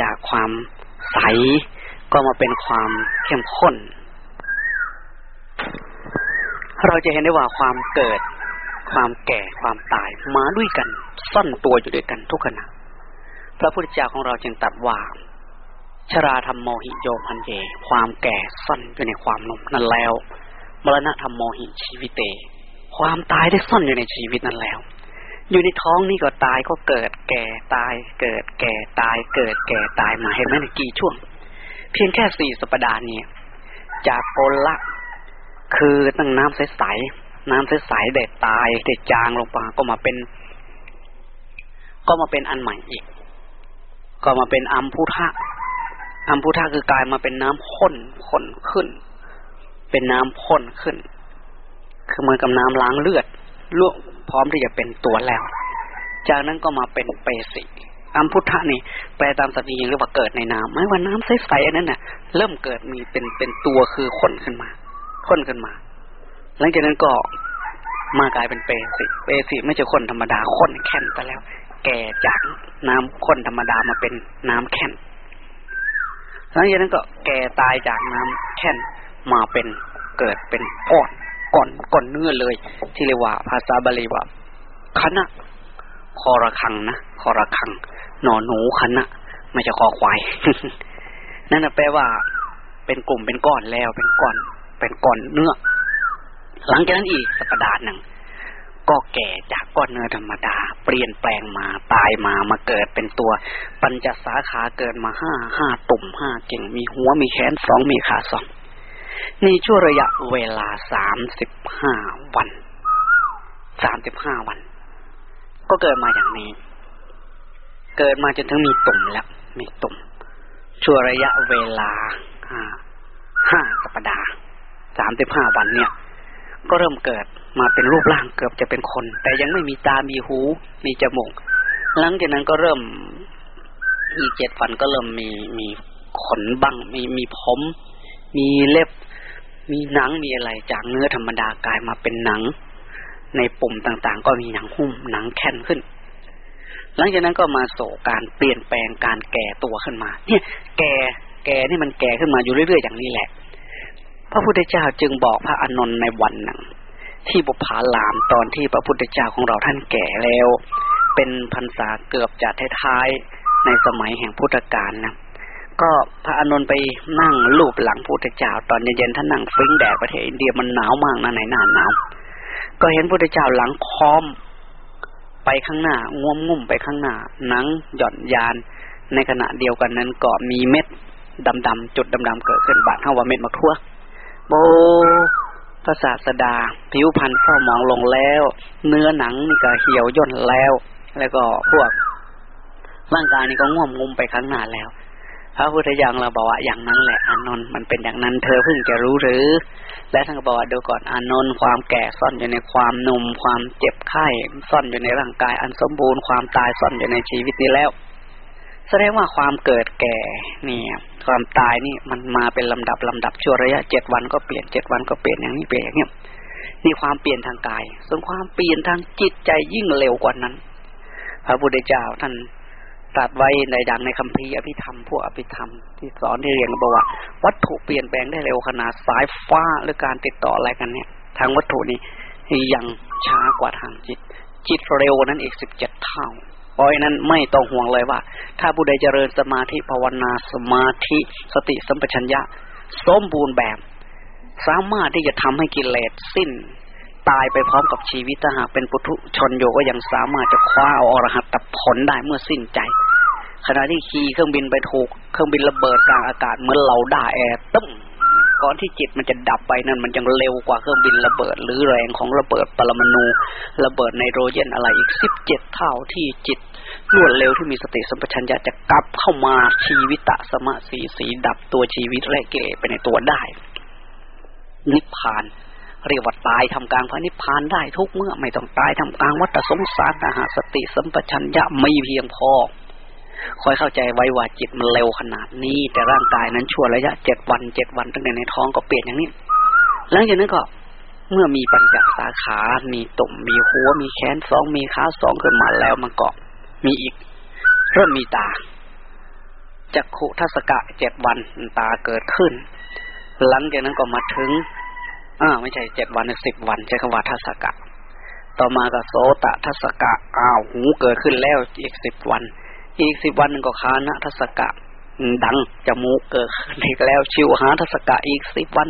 จากความใส ก็มาเป็นความเข้มข้น เราจะเห็นได้ว่าความเกิด ความแก่ความตายมาด้วยกัน ซ่อนตัวอยู่ด้วยกันทุกขณะพระพุทธเจ้าของเราจึงตัดว่า ชราธรรมโมหิโยพันเย ความแก่ซ่อนอยู่ในความหนุ่มนั่นแล้ว มรณะธรรมโมหิชีวิตเต ความตายได้ซ่อนอยู่ในชีวิตนั้นแล้ว อยู่ในท้องนี่ก็ตายก็เกิด แก่ตาย เกิด แก่ตาย เกิดแก่ตายมาเห็นไหมในกี่ช่วง เพียงแค่สี่สัปดาห์นี้จากโกละคือตั้งน้ำใส น้ำใสๆเด็ดตายเด็ดจางลงไปก็มาเป็น ก็มาเป็นอันใหม่อีก ก็มาเป็นอัมพุทะอัมพุทะคือกลายมาเป็นน้ำข้นข้นขึ้น เป็นน้ำข้นขึ้น คือเหมือนกับน้ำล้างเลือดลวกพร้อมที่จะเป็นตัวแล้ว จากนั้นก็มาเป็นเปสิอัมพุทธะนี่แปลตามสัพย์เรียกว่าเกิดในน้ำไม่ว่าน้ำใสๆอันนั้นน่ะ เริ่มเกิดมีเป็นเป็นตัวคือข้นขึ้นมาข้นขึ้นมา หลังจากนั้นก็มากลายเป็นเปสิเปสิไม่ใช่คนธรรมดาข้นแข็งไปแล้ว แก่จากน้ำข้นธรรมดามาเป็นน้ำแข็งหลังจากนั้นก็แก่ตายจากน้ำแข็งมาเป็นเกิดเป็นก้อนก้อนก้อนเนื้อเลย ที่เรียกว่าภาษาบาลีว่าคณะคอระคังนะคอระคัง หนอหนูคณะไม่ใช่คอควายนั่นแปลว่า เป็นกลุ่มเป็นก้อนแล้วเป็นก้อน เป็นก้อนเนื้อ หลังจากนั้นอีกสัปดาห์หนึ่งก็แก่จากก้อนเนื้อธรรมดา เปลี่ยนแปลงมาตายมามาเกิดเป็นตัว ปัญจสาขาเกิดมาห้าห้าตุ่มห้าเก่งมีหัวมีแขนสองมีขาสองนี่ช่วระยะเวลาสามสิบห้าวันสามสิบห้าวัน ก็เกิดมาอย่างนี้ เกิดมาจนถึงมีตุ่มแล้วมีตุ่มช่วระยะเวลาห้าห้าสัปดาห์สามสิบห้าวันเนี่ย ก็เริ่มเกิดมาเป็นรูปร่างเกือบจะเป็นคน แต่ยังไม่มีตา มีหู มีจมูก หลังจากนั้นก็เริ่มอีกเจ็ดวันก็เริ่มมีมีขนบ้างมีมีผม มีเล็บ มีหนังมีอะไรจากเนื้อธรรมดากลายมาเป็นหนัง ในปุ่มต่างๆ ก็มีหนังหุ้มหนังแข็งขึ้น หลังจากนั้นก็มาโศกการเปลี่ยนแปลงการแก่ตัวขึ้นมา เนี่ย แก่แก่นี่มันแก่ขึ้นมาอยู่เรื่อยๆอย่างนี้แหละ พระพุทธเจ้าจึงบอกพระอานนท์ในวันหนึ่งที่บุพาลามตอนที่พระพุทธเจ้าของเราท่านแก่แล้ว เป็นพรรษาเกือบจะท้ายๆในสมัยแห่งพุทธกาลนะก็พระอานนท์ไปนั่งลูบหลังพุทธเจ้า ตอนเย็นๆท่านนั่งฟิ้งแดดประเทศอินเดียมันหนาวมากนะในหน้าหนาวก็เห็นพุทธเจ้าหลังค้อมไปข้างหน้างุ่มงุ่มไปข้างหน้า หนังหย่อนยาน ในขณะเดียวกันนั้นก็มีเม็ดดำๆจุดดำๆเกิดขึ้นบาดเท่าว่าเม็ดมะทั่ว โบพระศาสดา ผิวพรรณเศร้ามองลงแล้ว เนื้อหนังนี่ก็เหี่ยวย่นแล้ว แล้วก็พวกร่างกายนี่ก็ง่วงงุมไปข้างหน้าแล้ว พระพุทธยังเราบอกว่าอย่างนั้นแหละอานนท์มันเป็นอย่างนั้นเธอเพิ่งจะรู้หรือ และท่านก็บอกว่าดูก่อนอานนท์ความแก่ซ่อนอยู่ในความหนุ่ม ความเจ็บไข้ซ่อนอยู่ในร่างกายอันสมบูรณ์ความตายซ่อนอยู่ในชีวิตนี้แล้ว แสดงว่าความเกิดแก่เนี่ย ความตายนี่มันมาเป็นลำดับลำดับชั่วระยะเจ็ดวันก็เปลี่ยนเจ็ดวันก็เปลี่ยนอย่างนี้เปลี่ยนอย่างนี้นี่ความเปลี่ยนทางกาย ส่วนความเปลี่ยนทางจิตใจยิ่งเร็วกว่านั้น พระพุทธเจ้าท่านตรัสไว้ในดังในคัมภีร์อภิธรรมพวกอภิธรรมที่สอนที่เรียนบอกว่าวัตถุเปลี่ยนแปลงได้เร็วขนาดสายฟ้าหรือการติดต่ออะไรกันเนี่ย ทางวัตถุนี้ยังช้ากว่าทางจิต จิตเร็วนั้นอีกสิบเจ็ดเท่า เพราะฉะนั้นไม่ต้องห่วงเลยว่า ถ้าผู้ใดเจริญสมาธิภาวนาสมาธิสติสัมปชัญญะ สมบูรณ์แบบ สามารถที่จะทำให้กิเลสสิ้น ตายไปพร้อมกับชีวิตถ้าหากเป็นปุถุชนโยก็ยังสามารถจะคว้าเอาอรหัตผลได้เมื่อสิ้นใจ ขณะที่ขี่เครื่องบินไปถูก เครื่องบินระเบิดกลางอากาศเหมือนเราด่าแอร์ตึ้ม ก่อนที่จิตมันจะดับไปนั่นมันยังเร็วกว่าเครื่องบินระเบิด หรือแรงของระเบิดปรมาณูระเบิดไนโตรเจนอะไรอีกสิบเจ็ดเท่าที่จิตรวดเร็วที่มีสติสัมปชัญญะจะกลับเข้ามาชีวิตะสมะสีสีดับตัวชีวิตและเกไปในตัวได้ นิพพานเรียกว่าตายทำกลางพระนิพพานได้ทุกเมื่อไม่ต้องตายทำกลางวัฏสงสารนะฮะสติสัมปชัญญะไม่เพียงพอ คอยเข้าใจไว้ว่าจิตมันเร็วขนาดนี้ แต่ร่างกายนั้นชั่วระยะเจ็ดวันเจ็ดวันตั้งแต่ในท้องก็เปลี่ยนอย่างนี้ หลังจากนั้นก็เมื่อมีปัญจสาขา มีตุ่ม มีหัว มีแขนสอง มีขาสองขึ้นมาแล้วมันก็มีอีก เริ่มมีตา จักขุทัศกะเจ็ดวันตาเกิดขึ้น หลังจากนั้นก็มาถึง อ่า ไม่ใช่เจ็ดวันสิบวันใช้คำว่าทัศกะ ต่อมาก็โสตทัศกะอ้าวหูเกิดขึ้นแล้วอีกสิบวัน อีกสิบวันหนึ่งก็คานะทัศกะ ดังจมูกเกิดขึ้นอีกแล้ว ชิวหาทัศกะอีกสิบวัน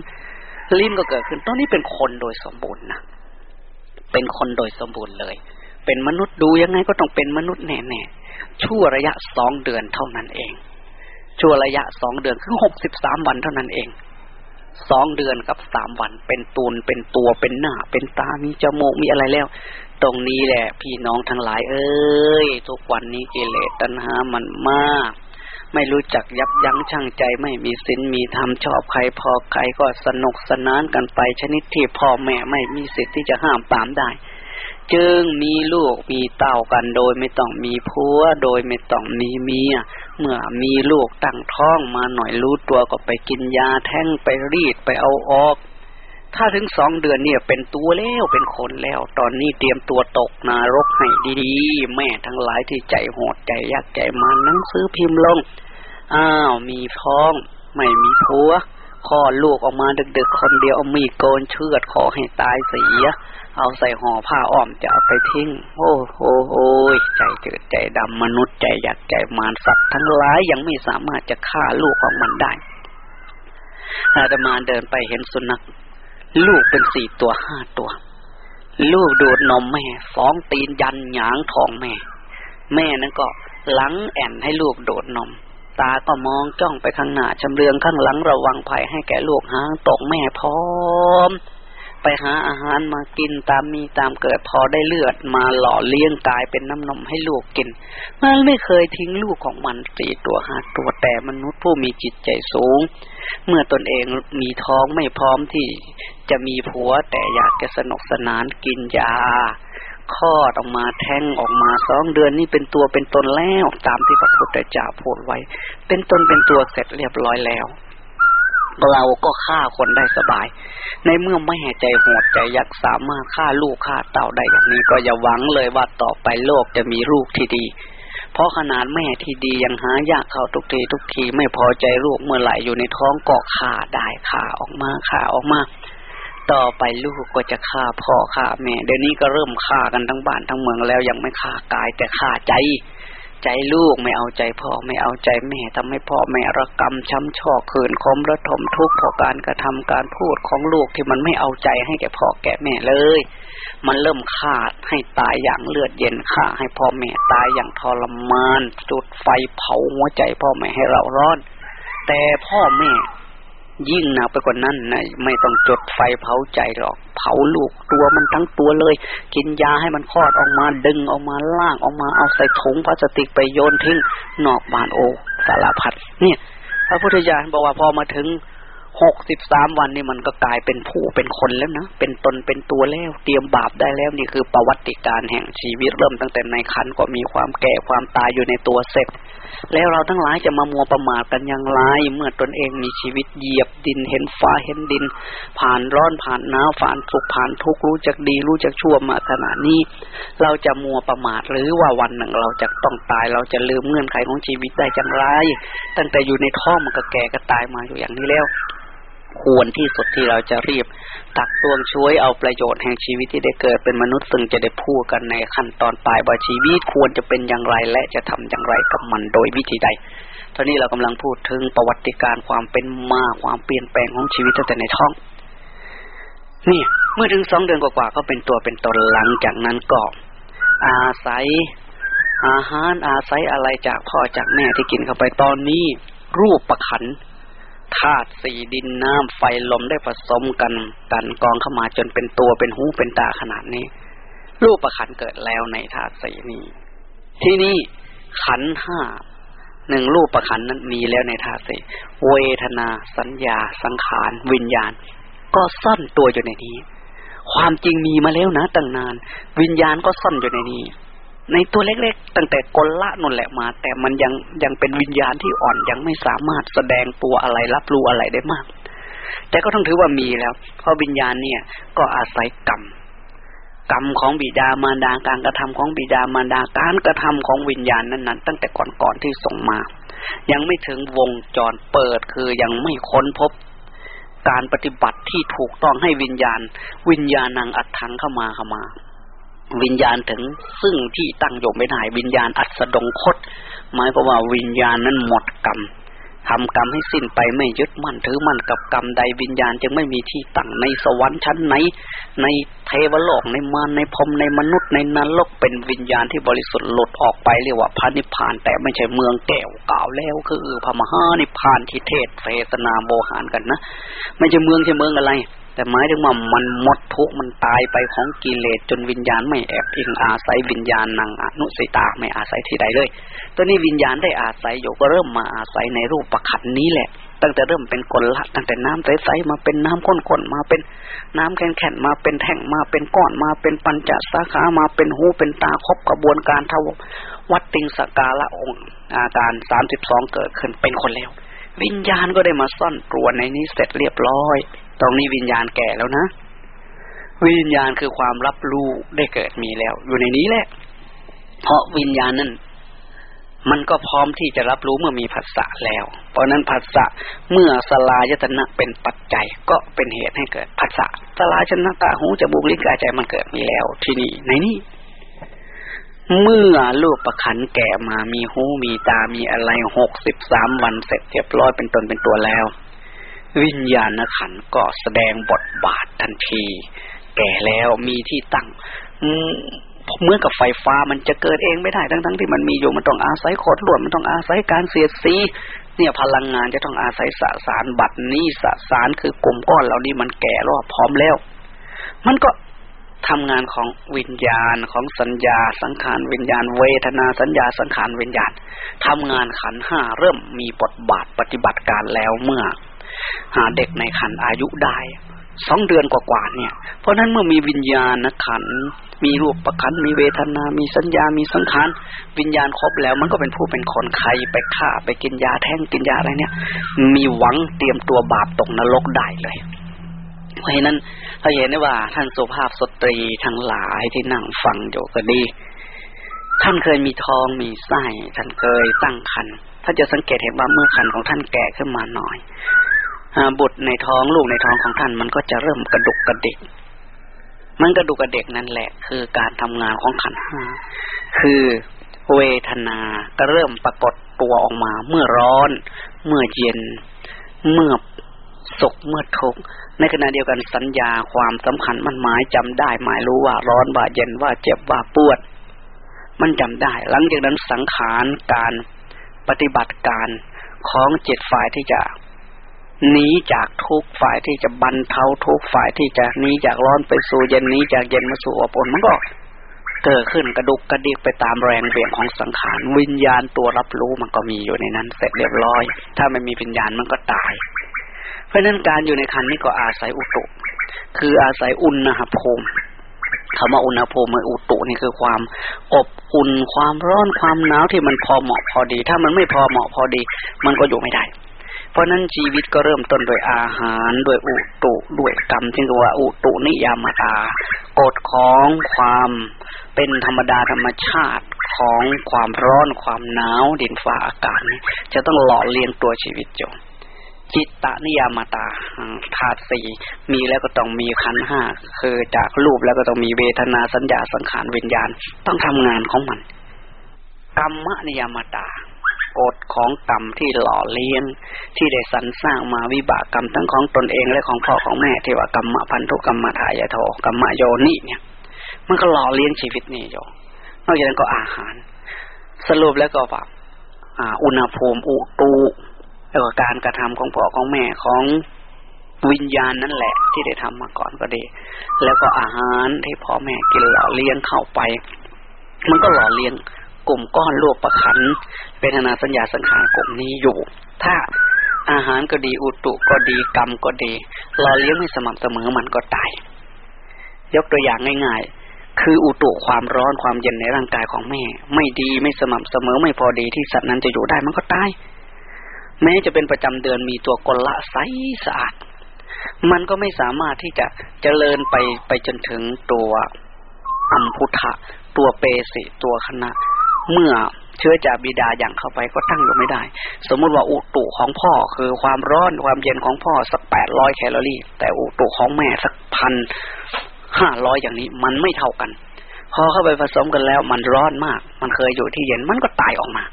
ลิ้นก็เกิดขึ้นตอนนี้เป็นคนโดยสมบูรณ์นะเป็นคนโดยสมบูรณ์เลย เป็นมนุษย์ดูยังไงก็ต้องเป็นมนุษย์แน่ๆชั่วระยะสองเดือนเท่านั้นเองชั่วระยะสองเดือนคือหกสิบสามวันเท่านั้นเอง สองเดือนกับสามวัน เป็นตูนเป็นตัวเป็นหน้า เป็นตามีจมูกมีอะไรแล้ว ตรงนี้แหละ พี่น้องทั้งหลาย เอ้ย ทุกวันนี้กิเลสตัณหามันมาก ไม่รู้จักยับยั้งชั่งใจไม่มีศีลมีธรรมชอบใครพอใครก็สนุกสนานกันไปชนิดที่พ่อแม่ไม่มีสิทธิ์ที่จะห้ามตามได้จึงมีลูกมีเต่ากันโดยไม่ต้องมีผัว โดยไม่ต้องมีเมีย เมื่อมีลูกตั้งท้องมาหน่อยรู้ตัวก็ไปกินยาแท่งไปรีดไปเอาออก ถ้าถึงสองเดือนเนี่ยเป็นตัวแล้วเป็นคนแล้ว ตอนนี้เตรียมตัวตกนรกให้ดีๆ แม่ทั้งหลายที่ใจโหดใจยากใจมันนั่งซื้อพิมพ์ลง อ้าวมีท้อง ไม่มีผัวคลอดลูกออกมาดึกๆคนเดียวเอามีโกนเชือดขอให้ตายเสีย เอาใส่ห่อผ้าอ้อมจะเอาไปทิ้ง โอ้โหโอ้ยใจจืดใจดำมนุษย์ใจอยากใจมารสัตว์ทั้งหลายยังไม่สามารถจะฆ่าลูกของมันได้อาตมาเดินไปเห็นสุนัข ลูกเป็นสี่ตัวห้าตัว ลูกดูดนมแม่สองตีนยันหยางทองแม่ แม่นั้นก็หลังแอนให้ลูกโดดนม ตาก็มองจ้องไปข้างหน้าชำเลืองข้างหลังระวังภัยให้แก่ลูกหางตกแม่พร้อม ไปหาอาหารมากินตามมีตามเกิดพอได้เลือดมาหล่อเลี้ยงกายเป็นน้ำนมให้ลูกกิน มันไม่เคยทิ้งลูกของมันสี่ตัวห้าตัวแต่มนุษย์ผู้มีจิตใจสูง เมื่อตนเองมีท้องไม่พร้อมที่จะมีผัวแต่อยากจะสนุกสนานกินยาคลอดออกมาแท้งออกมาสองเดือนนี่เป็นตัวเป็นตนแล้วตามที่พระพุทธเจ้าพูดไว้ เป็นตนเป็นตัวเสร็จเรียบร้อยแล้ว เราก็ฆ่าคนได้สบาย ในเมื่อไม่แห่ใจโหดใจยักษ์สามารถฆ่าลูกฆ่าเต่าได้อย่างนี้ ก็อย่าหวังเลยว่าต่อไปโลกจะมีลูกที่ดี เพราะขนาดแม่ที่ดียังหายากเข้าทุกทีทุกทีไม่พอใจลูกเมื่อไหร่อยู่ในท้องก็ฆ่าได้ฆ่าออกมาฆ่าออกมาต่อไปลูกก็จะฆ่าพ่อฆ่าแม่ เดี๋ยวนี้ก็เริ่มฆ่ากันทั้งบ้านทั้งเมืองแล้วยังไม่ฆ่ากายแต่ฆ่าใจ ใจลูกไม่เอาใจพ่อไม่เอาใจแม่ทำให้พ่อแม่ระกำช้ำชอกขืนคมระทมทุกข์เพราะการกระทำการพูดของลูกที่มันไม่เอาใจให้แก่พ่อแก่แม่เลย มันเริ่มขาดให้ตายอย่างเลือดเย็นฆ่าให้พ่อแม่ตายอย่างทรมาน จุดไฟเผาหัวใจพ่อแม่ให้เราร้อน แต่พ่อแม่ ยิ่งหนักไปกว่านั้นนะไม่ต้องจดไฟเผาใจหรอก เผาลูกตัวมันทั้งตัวเลย กินยาให้มันคลอดออกมาดึงออกมาล่างออกมาเอาใส่ถุงพลาสติกไปโยนทิ้งนอกบ้านโอสารพัดเนี่ยพระพุทธเจ้าบอกว่าพอมาถึงหกสิบสามวันนี่มันก็กลายเป็นผู้เป็นคนแล้วนะ เป็นตนเป็นตัวแล้ว เตรียมบาปได้แล้วนี่คือประวัติการแห่งชีวิตเริ่มตั้งแต่ในคันก็มีความแก่ความตายอยู่ในตัวเสร็จแล้วเราทั้งหลายจะมามัวประมาทกันอย่างไร เมื่อตนเองมีชีวิตเหยียบดินเห็นฟ้าเห็นดิน ผ่านร้อนผ่านหนาวผ่านสุขผ่านทุกข์รู้จักดีรู้จักชั่วมาขณะนี้ เราจะมัวประมาทหรือว่าวันหนึ่งเราจะต้องตาย เราจะลืมเงื่อนไขของชีวิตได้อย่างไร ตั้งแต่อยู่ในท้องมันก็แก่ก็ตายมาอยู่อย่างนี้แล้ว ควรที่สุดที่เราจะรีบ ตักตวงช่วยเอาประโยชน์แห่งชีวิตที่ได้เกิดเป็นมนุษย์ซึ่งจะได้พูดกันในขั้นตอนปลายว่าชีวิตควรจะเป็นอย่างไรและจะทำอย่างไรกับมันโดยวิธีใดตอนนี้เรากำลังพูดถึงประวัติการความเป็นมาความเปลี่ยนแปลงของชีวิตตั้งแต่ในท้อง นี่เมื่อถึงสองเดือนกว่าๆก็เป็นตัวเป็นตนหลังจากนั้นก็อาศัยอาหารอาศัยอะไรจากพ่อจากแม่ที่กินเข้าไปตอนนี้ รูปประขัน ธาตุสี่ดินน้ำไฟลมได้ผสมกันกันกองเข้ามาจนเป็นตัวเป็นหูเป็นตาขนาดนี้ รูปประขันเกิดแล้วในธาตุสี่นี้ ที่นี่ขันห้าหนึ่งรูปประขันนั้นมีแล้วในธาตุสี่เวทนาสัญญา สังขาร วิญญาณ ก็ซ่อนตัวอยู่ในนี้ ความจริงมีมาแล้วนะตั้งนาน วิญญาณก็ซ่อนอยู่ในนี้ ในตัวเล็กๆ ตั้งแต่กลละนั่นแหละมา แต่มันยังยังเป็นวิญญาณที่อ่อนยังไม่สามารถแสดงตัวอะไรรับรู้อะไรได้มาก แต่ก็ต้องถือว่ามีแล้ว เพราะวิญญาณเนี่ยก็อาศัยกรรมกรรมของบิดามารดาการกระทำของบิดามารดาการกระทำของวิญญาณนั้นๆ ตั้งแต่ก่อนๆที่ส่งมา ยังไม่ถึงวงจรเปิดคือยังไม่ค้นพบ การปฏิบัติที่ถูกต้องให้วิญญาณ วิญญาณนางอัดทังเข้ามาเข้ามา วิญญาณถึงซึ่งที่ตั้งอยู่ไม่ได้ วิญญาณอัศดงคต หมายความว่าวิญญาณนั้นหมดกรรมทำกรรมให้สิ้นไปไม่ยึดมั่นถือมั่นกับกรรมใดวิญญาณจึงไม่มีที่ตั้งในสวรรค์ชั้นไหน ในเทวโลกในมารในพรมในมนุษย์ในนรกเป็นวิญญาณที่บริสุทธิ์หลุดออกไปเรียกว่าพระนิพพาน แต่ไม่ใช่เมืองแก้วกล่าวแล้ว คือพระมหานิพพานที่เทศเทศนาโบหารกันนะ ไม่ใช่เมืองใช่เมืองอะไร แต่หมายถึงว่ามันหมดทุกมันตายไปของกิเลสจนวิญญาณไม่แอบอิงอาศัยวิญญาณนางอนุสิตาไม่อาศัยที่ใดเลย ตัวนี้วิญญาณได้อาศัยอยู่ก็เริ่มมาอาศัยในรูปประคันนี้แหละ ตั้งแต่เริ่มเป็นกลละตั้งแต่น้ำใสๆมาเป็นน้ำข้นๆมาเป็นน้ำแข็งๆมาเป็นแท่งมาเป็นก้อนมาเป็นปัญจสาขามาเป็นหูเป็นตาครบกระบวนการทววัดติงสกาละองค์ อาการสามสิบสองเกิดขึ้นเป็นคนแล้ว วิญญาณก็ได้มาซ่อนตัวในนี้เสร็จเรียบร้อย ตรงนี้วิญญาณแก่แล้วนะ วิญญาณคือความรับรู้ได้เกิดมีแล้ว อยู่ในนี้แหละ เพราะวิญญาณนั้นมันก็พร้อมที่จะรับรู้เมื่อมีภาษาแล้ว เพราะนั้นภาษาเมื่อสลายตนะเป็นปัจจัยก็เป็นเหตุให้เกิดภาษาสลายชนะตาหูจมูกลิ้นกายใจมันเกิดมีแล้ว ที่นี่ในนี้เมื่อลูกประคันแก่มามีหูมีตามีอะไรหกสิบสามวันเสร็จเรียบร้อยเป็นตนเป็นตัวแล้ว วิญญาณขันก็แสดงบทบาททันที แก่แล้วมีที่ตั้งเมื่อกับไฟฟ้ามันจะเกิดเองไม่ได้ทั้งทั้งที่มันมีอยู่มันต้องอาศัยโคตรลวดมันต้องอาศัยการเสียดสีเนี่ยพลังงานจะต้องอาศัยสสารบัตรนี้สสารคือกลุ่มก้อนเหล่านี้มันแก่รอบพร้อมแล้ว มันก็ทำงานของวิญญาณของสัญญาสังขารวิญญาณ เวทนาสัญญาสังขารวิญญาณทำงานขันห้าเริ่มมีบทบาทปฏิบัติการแล้วเมื่อ เด็กในขันอายุได้สองเดือนกว่าๆเนี่ย เพราะนั้นเมื่อมีวิญญาณนะขัน มีรูปประคัน มีเวทนา มีสัญญา มีสังขาร วิญญาณครบแล้ว มันก็เป็นผู้เป็นคนใครไปฆ่าไปกินยาแท่งกินยาอะไรเนี่ย มีหวังเตรียมตัวบาปตกนรกได้เลย เพราะฉะนั้นเราเห็นได้ว่า ท่านสุภาพสตรีทั้งหลายที่นั่งฟังอยู่ก็ดี ท่านเคยมีทองมีไส้ ท่านเคยตั้งครรภ์ถ้าจะสังเกตเห็นว่าเมื่อครรภ์ของท่านแก่ขึ้นมาหน่อย บุตรในท้องลูกในท้องของท่าน มันก็จะเริ่มกระดุกกระดิก มันกระดุกกระเดกนั่นแหละ คือการทำงานของขันห้าคือเวทนาก็เริ่มปรากฏตัวออกมา เมื่อร้อน เมื่อเย็น เมื่อสุขเมื่อทุกข์ในขณะเดียวกันสัญญาความสำคัญมันหมายจำได้ หมายรู้ว่าร้อนว่าเย็นว่าเจ็บว่าปวด มันจำได้ หลังจากนั้นสังขารการปฏิบัติการของเจ็ดฝ่ายที่จะ หนีจากทุกฝ่ายที่จะบรรเทาทุกฝ่ายที่จะหนีจากร้อนไปสู่เย็นหนีจากเย็นมาสู่อบอุ่นมันก็เกิดขึ้นกระดุกกระดิกไปตามแรงเบี่ยงของสังขารวิญญาณตัวรับรู้มันก็มีอยู่ในนั้น เสร็จเรียบร้อย ถ้าไม่มีวิญญาณมันก็ตาย เพราะนั้นการอยู่ในคันนี้ก็อาศัยอุตุ คืออาศัยอุณหภูมิคำว่าอุณหภูมิอุตุนี่คือความอบอุ่นความร้อนความหนาวที่มันพอเหมาะพอดี ถ้ามันไม่พอเหมาะพอดี มันก็อยู่ไม่ได้ เพราะนั้นชีวิตก็เริ่มต้นโดยอาหารด้วยอุตุด้วยกรรมที่เรียกว่าอุตุนิยามตากฎของความเป็นธรรมดาธรรมชาติของความร้อนความหนาวดินฟ้าอากาศจะต้องหล่อเลี้ยงตัวชีวิตอยู่จิตตนิยามตาธาตุสี่มีแล้วก็ต้องมีขันห้าคือจากรูปแล้วก็ต้องมีเวทนาสัญญาสังขารวิญญาณ ต้องทำงานของมันกรรมนิยามตา กฎของกรรมที่หล่อเลี้ยง ที่ได้สรรสร้างมาวิบากกรรมทั้งของตนเองและของพ่อของแม่ที่ว่ากรรมพันธุกรรมทายาโทกรรมโยนิเนี่ย มันก็หล่อเลี้ยงชีวิตนี่โยนอกจากนั้นก็อาหาร สรุปแล้วก็แบบอุณหภูมิอุตุแล้วก็การกระทำของพ่อของแม่ของวิญญาณนั่นแหละ ที่ได้ทำมาก่อนก็ดี แล้วก็อาหารที่พ่อแม่กินหล่อเลี้ยงเข้าไป มันก็หล่อเลี้ยงกลุ่มก้อนโลกประคัน เป็นนาสัญญาสังขารกลุ่มนี้อยู่ ถ้าอาหารก็ดีอุตุก็ดีกรรมก็ดีเราเลี้ยงไม่สม่ำเสมอมันก็ตาย ยกตัวอย่างง่าย ๆ คืออุตุความร้อนความเย็นในร่างกายของแม่ ไม่ดีไม่สม่ำเสมอไม่พอดีที่สัตว์นั้นจะอยู่ได้มันก็ตาย แม้จะเป็นประจำเดือนมีตัวกลละใสสะอาด มันก็ไม่สามารถที่จะเจริญไปไปจนถึงตัวอัมพุทะตัวเปสิตัวคณะ เมื่อ เชื้อจากบิดาอย่างเข้าไปก็ตั้งอยู่ไม่ได้ สมมุติว่าอุตุของพ่อคือความร้อนความเย็นของพ่อสักแปดร้อยแคลอรี่ แต่อุตุของแม่สักพันห้าร้อยอย่างนี้มันไม่เท่ากัน พอเข้าไปผสมกันแล้ว มันร้อนมาก มันเคยอยู่ที่เย็นมันก็ตายออกมา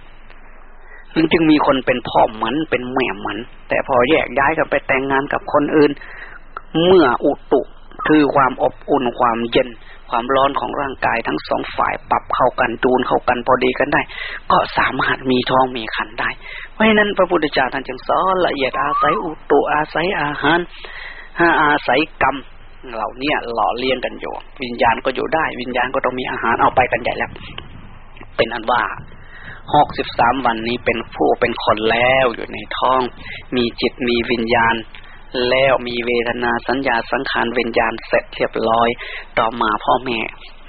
จึงจึงมีคนเป็นพ่อเหมือนเป็นแม่เหมือนแต่พอแยกย้ายกันไปแต่งงานกับคนอื่น เมื่ออุตุคือความอบอุ่นความเย็น ความร้อนของร่างกายทั้งสองฝ่ายปรับเข้ากันจูนเข้ากันพอดีกันได้ ก็สามารถมีท้องมีขันได้ เพราะฉะนั้นพระพุทธเจ้าท่านจึงสอนละเอียดอาศัยอุตุอาศัยอาหารอาศัยกรรมเหล่านี้หล่อเลี้ยงกันอยู่ วิญญาณก็อยู่ได้ วิญญาณก็ต้องมีอาหารเอาไปกันใหญ่แล้ว เป็นอันว่าหกสิบสามวันนี้เป็นผู้เป็นคนแล้วอยู่ในท้อง มีจิตมีวิญญาณ แล้วมีเวทนาสัญญาสังขารเวิญญาณเสร็จเรียบร้อย ต่อมาพ่อแม่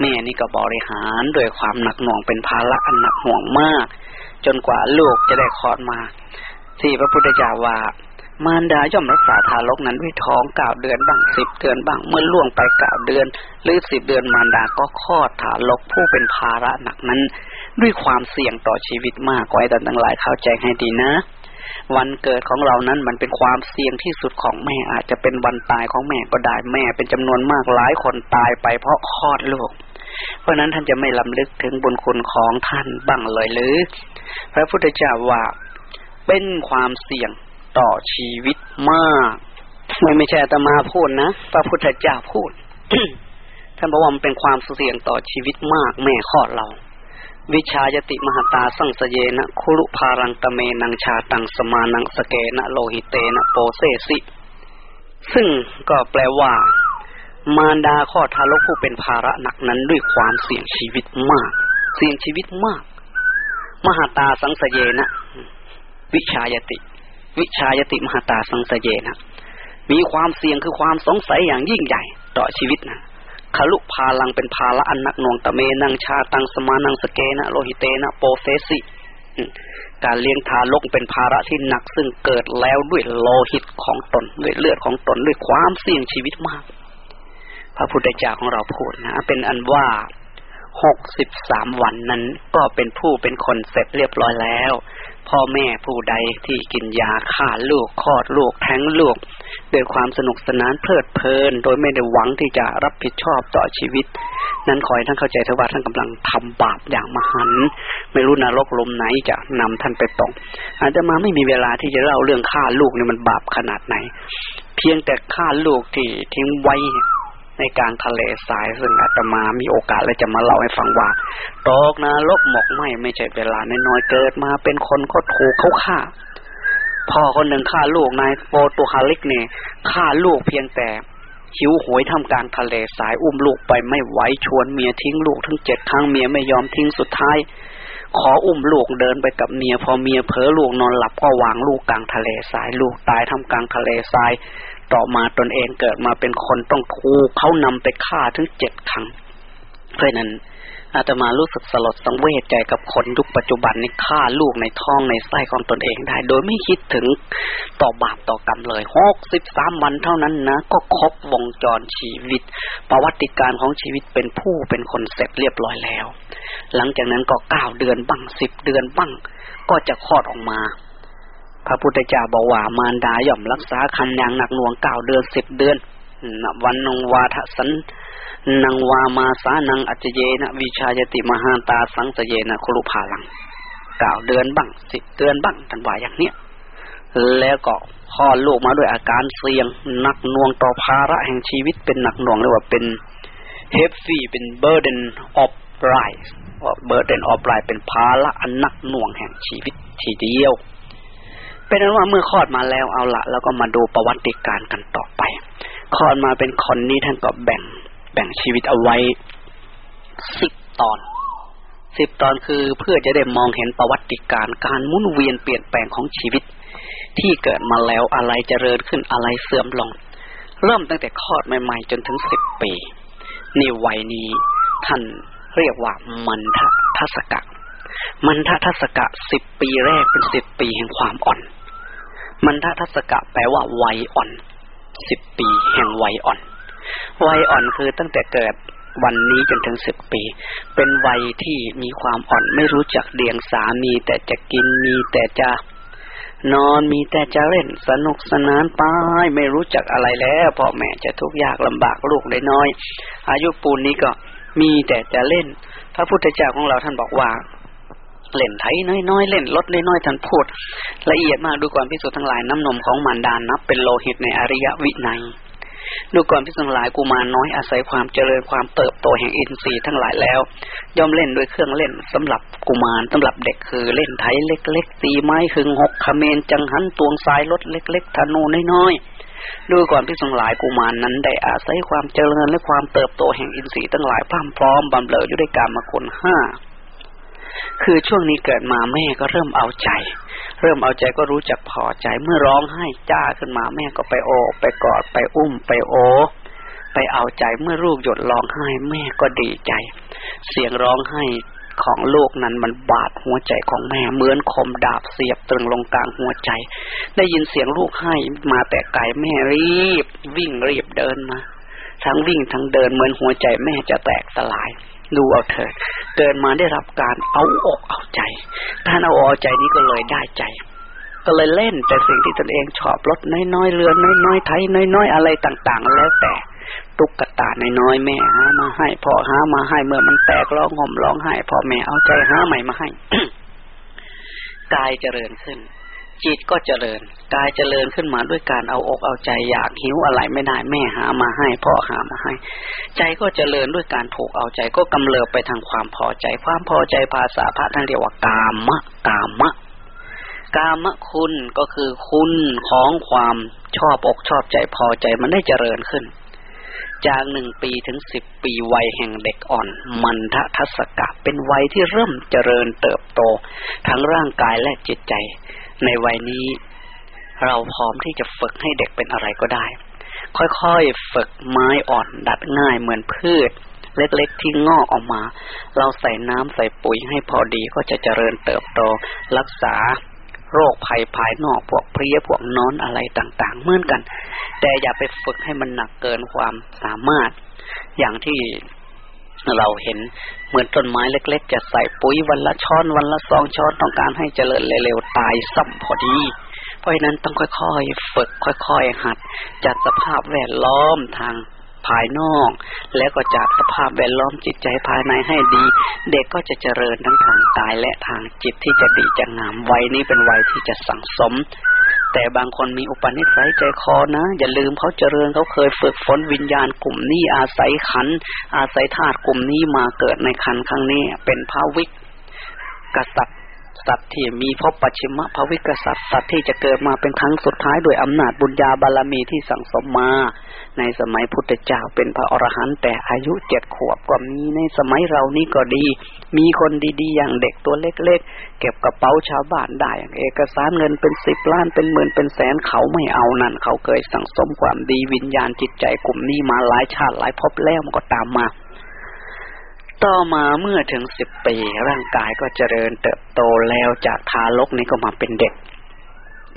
แม่นี่ก็บริหารด้วยความหนักหน่วงเป็นภาระอันหนักหน่วงมาก จนกว่าลูกจะได้คลอดมา ที่พระพุทธเจ้าว่ามารดาย่อมรักษาทารกนั้นด้วยท้องเก้าเดือนบ้างสิบเดือนบ้างเมื่อล่วงไปเก้าเดือน หรือสิบเดือนมารดาก็คลอดทารกผู้เป็นภาระหนักนั้น ด้วยความเสี่ยงต่อชีวิตมากกว่าแต่ทั้งหลายเข้าใจให้ดีนะ วันเกิดของเรานั้นมันเป็นความเสี่ยงที่สุดของแม่อาจจะเป็นวันตายของแม่ก็ได้แม่เป็นจำนวนมากหลายคนตายไปเพราะคลอดลูก เพราะนั้นท่านจะไม่ลำลึกถึงบุญคุณของท่านบ้างเลยหรือ พระพุทธเจ้าว่าเป็นความเสี่ยงต่อชีวิตมากไม่ไม่ใช่ตมาพูดนะพระพุทธเจ้าพูด ท่านบอกว่ามันเป็นความเสี่ยงต่อชีวิตมากแม่คลอดเรา วิชายติมหตาสังสเยนะคุรุภารังตเมนังชาตังสมานังสเกนะโลหิเตนะโปเซสิ ซึ่งก็แปลว่า มารดาข้อทารกผู้เป็นภาระหนักนั้นด้วยความเสี่ยงชีวิตมาก เสี่ยงชีวิตมาก มหาตาสังสเยนะ วิชายติ วิชายติมหาตาสังสเยนะ มีความเสี่ยงคือความสงสัยอย่างยิ่งใหญ่ต่อชีวิตนะ ขลุพาลังเป็นภาละอันนักหน่วงตะเมนังชาตังสมานังสเกนะโลหิเตนะโปเฟสิการเลี้ยงทารกเป็นภาระที่หนักซึ่งเกิดแล้วด้วยโลหิตของตนด้วยเลือดของตนด้วยความเสี่ยงชีวิตมาก พระพุทธเจ้าของเราพูดนะ เป็นอันว่าหกสิบสามวันนั้น ก็เป็นผู้เป็นคนเสร็จเรียบร้อยแล้ว พ่อแม่ผู้ใดที่กินยาฆ่าลูกคลอดลูกแท้งลูก ด้วยความสนุกสนานเพลิดเพลิน โดยไม่ได้หวังที่จะรับผิดชอบต่อชีวิต นั้นขอให้ท่านเข้าใจเถอะว่าท่านกำลังทำบาปอย่างมหันไม่รู้นรกลมไหนจะนำท่านไปตกอาจจะมาไม่มีเวลาที่จะเล่าเรื่องฆ่าลูกนี่มันบาปขนาดไหน เพียงแต่ฆ่าลูกที่ทิ้งไว้ในกลางทะเลทรายซึ่งอาตมามีโอกาสและจะมาเล่าให้ฟังว่าตกนะลกหมกไหมไม่ใช่เวลาน้อยเกิดมาเป็นคนก็ถูกเขาฆ่า พ่อคนหนึ่งฆ่าลูกนายโปตุฮาลิกเนี่ยฆ่าลูกเพียงแต่หิวโหยทำกลางทะเลสายอุ้มลูกไปไม่ไหวชวนเมียทิ้งลูกทั้งเจ็ดครั้งเมียไม่ยอมทิ้งสุดท้าย ขออุ้มลูกเดินไปกับเมียพอเมียเผลอลูกนอนหลับก็วางลูกกลางทะเลทรายลูกตายทำกลางทะเลทราย ต่อมาตนเองเกิดมาเป็นคนต้องถูเขานำไปฆ่าถึงเจ็ดครั้งเพราะนั้น อาตมารู้สึกสลดสังเวชใจกับคนยุคปัจจุบันนี้ฆ่าลูกในท้องในไส้ของตนเองได้ โดยไม่คิดถึงต่อบาปต่อกรรมเลยหกสิบสามวันเท่านั้นนะ ก็ครบวงจรชีวิต ประวัติการของชีวิตเป็นผู้เป็นคนเสร็จเรียบร้อยแล้ว หลังจากนั้นก็เก้าเดือนบ้างสิบเดือนบ้าง ก็จะคลอดออกมาพระพุทธเจ้าบอกว่ามารดาย่อมรักษาครรภ์อย่างหนักหน่วงเก้าเดือนสิบเดือนนวันนังวาทสัน นังวามาสานังอัจจเยนะวิชายติมหตาสังสเยนะครุภารังเก้าเดือนบ้างสิบเดือนบ้างท่านว่าอย่างเนี้ยแล้วก็คลอดลูกมาด้วยอาการเสี่ยงหนักหน่วงต่อภาระแห่งชีวิตเป็นหนักหน่วงเรียกว่าเป็น heavy เป็น burden of lifeเบอร์เดนออฟไรส์เป็นภาระอันหนักหน่วงแห่งชีวิตทีเดียว เป็นนั้นว่าเมื่อคลอดมาแล้วเอาละแล้วก็มาดูประวัติการกันต่อไปคลอดมาเป็นคนนี้ท่านก็แบ่ง แบ่งชีวิตเอาไว้สิบตอนสิบตอนคือเพื่อจะได้มองเห็นประวัติการการมุนเวียนเปลี่ยนแปลงของชีวิต ที่เกิดมาแล้วอะไรจเจริญขึ้นอะไรเสื่อมลง เริ่มตั้งแต่คลอดใหม่ๆ จนถึงสิบปีในวัยนี้ท่านเรียกว่ามันททัศกะ มันททัศกะสิบปีแรกเป็นสิบปีแห่งความอ่อน มันททัศกะแปลว่าวัยอ่อนสิบปีแห่งวัยอ่อน วัยอ่อนคือตั้งแต่เกิดวันนี้จนถึงสิบปี เป็นวัยที่มีความอ่อนไม่รู้จักเดียงสามีแต่จะกินมีแต่จะนอนมีแต่จะเล่นสนุกสนานไปไม่รู้จักอะไรแล้วพ่อแม่จะทุกข์ยากลำบากลูกได้น้อย อายุปูนนี้ก็มีแต่จะเล่น พระพุทธเจ้าของเราท่านบอกว่า เล่นไถน้อยๆเล่นรถน้อยๆท่านพูด ละเอียดมากดูก่อนพิสูจน์ทั้งหลายน้ำนมของมารดานนับเป็นโลหิตในอริยวินัย ดูก่อนพิสุหลายกุมาน้อยอาศัยความเจริญความเติบโตแห่งอินทรีย์ทั้งหลายแล้ว ย่อมเล่นด้วยเครื่องเล่นสำหรับกุมารสำหรับเด็กคือเล่นไถเล็ก ๆ ตีไม้หึงหกขเมนจังหันตวงสายรถเล็ก ๆธนูน้อยๆดูก่อนพิสุหลายกุมารนั้นได้อาศัยความเจริญและความเติบโตแห่งอินทรีย์ทั้งหลายพร่ำพร้อมบำเรออยู่ด้วยการมาคุณห้าคือช่วงนี้เกิดมาแม่ก็เริ่มเอาใจ เริ่มเอาใจก็รู้จักพอใจ เมื่อร้องไห้จ้าขึ้นมาแม่ก็ไปโอบไปกอดไปอุ้มไปโอไปเอาใจเมื่อลูกหยดร้องไห้แม่ก็ดีใจ เสียงร้องไห้ของลูกนั้นมันบาดหัวใจของแม่เหมือนคมดาบเสียบตรึงลงกลางหัวใจ ได้ยินเสียงลูกให้มาแต่ไกลแม่รีบ วิ่งรีบเดินมา ทั้งวิ่งทั้งเดินเหมือนหัวใจแม่จะแตกสลาย ดูเอาเถิดเกิดมาได้รับการเอาอกเอาใจท่านเอาอกเอาใจนี้ก็เลยได้ใจ ก็เลยเล่นแต่สิ่งที่ตนเองชอบรถน้อยๆเรือน้อยๆไทยน้อยๆอะไรต่างๆ แล้วแต่ตุ๊กตาในน้อยแม่หามาให้พ่อหามาให้เมื่อมันแตกร้องห่มร้องไห้พ่อแม่เอาใจหาใหม่มาให้กายเจริญขึ้น จิตก็เจริญ กายเจริญขึ้นมาด้วยการเอาอกเอาใจอยากหิวอะไรไม่ได้แม่หามาให้พ่อหามาให้ ใจก็เจริญด้วยการถูกเอาใจก็กำเริบไปทางความพอใจ ความพอใจภาษาพระท่านเรียกว่ากามะกามะ กามะคุณก็คือคุณของความชอบอกชอบใจพอใจมันได้เจริญขึ้น จากหนึ่งปีถึงสิบปีวัยแห่งเด็กอ่อน มันทะทัศกะเป็นวัยที่เริ่มเจริญเติบโต ทั้งร่างกายและจิตใจ ในวัยนี้ เราพร้อมที่จะฝึกให้เด็กเป็นอะไรก็ได้ ค่อยๆฝึกไม้อ่อนดัดง่ายเหมือนพืช เล็กๆที่งอกออกมา เราใส่น้ำใส่ปุ๋ยให้พอดีก็จะเจริญเติบโตรักษาโรคภัยภายนอกพวกเพลี้ยพวกนอนอะไรต่างๆเหมือนกัน แต่อย่าไปฝึกให้มันหนักเกินความสามารถ อย่างที่ เราเห็นเหมือนต้นไม้เล็ก ๆ จะใส่ปุ๋ยวันละช้อนวันละสองช้อนต้องการให้เจริญเร็วๆตายซ้ำพอดี เพราะฉะนั้นต้องค่อยๆฝึกค่อยๆ หัด จัดสภาพแวดล้อมทางภายนอก แล้วก็จัดสภาพแวดล้อมจิตใจภายในให้ดี เด็กก็จะเจริญทั้งทางกายและทางจิตที่จะดีจะงามวัยนี้เป็นวัยที่จะสังสม แต่บางคนมีอุปนิสัยใจคอนะ อย่าลืมเขาเจริญเขาเคยฝึกฝนวิญญาณกลุ่มนี้อาศัยขัน อาศัยธาตุกลุ่มนี้มาเกิดในขันครั้งนี้ เป็นพระวิกกษัตริย์ สัตว์ที่มีพบปัจฉิมภวิกษัตริย์สัตว์ที่จะเกิดมาเป็นครั้งสุดท้ายด้วยอำนาจบุญญาบารมีที่สั่งสมมา ในสมัยพุทธเจ้าเป็นพระอรหันต์แต่อายุเจ็ดขวบก็มีในสมัยเรานี้ก็ดี มีคนดีๆ อย่างเด็กตัวเล็กๆ เก็บกระเป๋าชาวบ้านได้เอกสารเงินเป็นสิบล้านเป็นหมื่นเป็นแสนเขาไม่เอานั่น เขาเคยสั่งสมความดีวิญญาณจิตใจกลุ่มนี้มาหลายชาติหลายภพแล้วมันก็ตามมา ต่อมาเมื่อถึงสิบปี ร่างกายก็เจริญเติบโตแล้วจากทารกนี้ก็มาเป็นเด็ก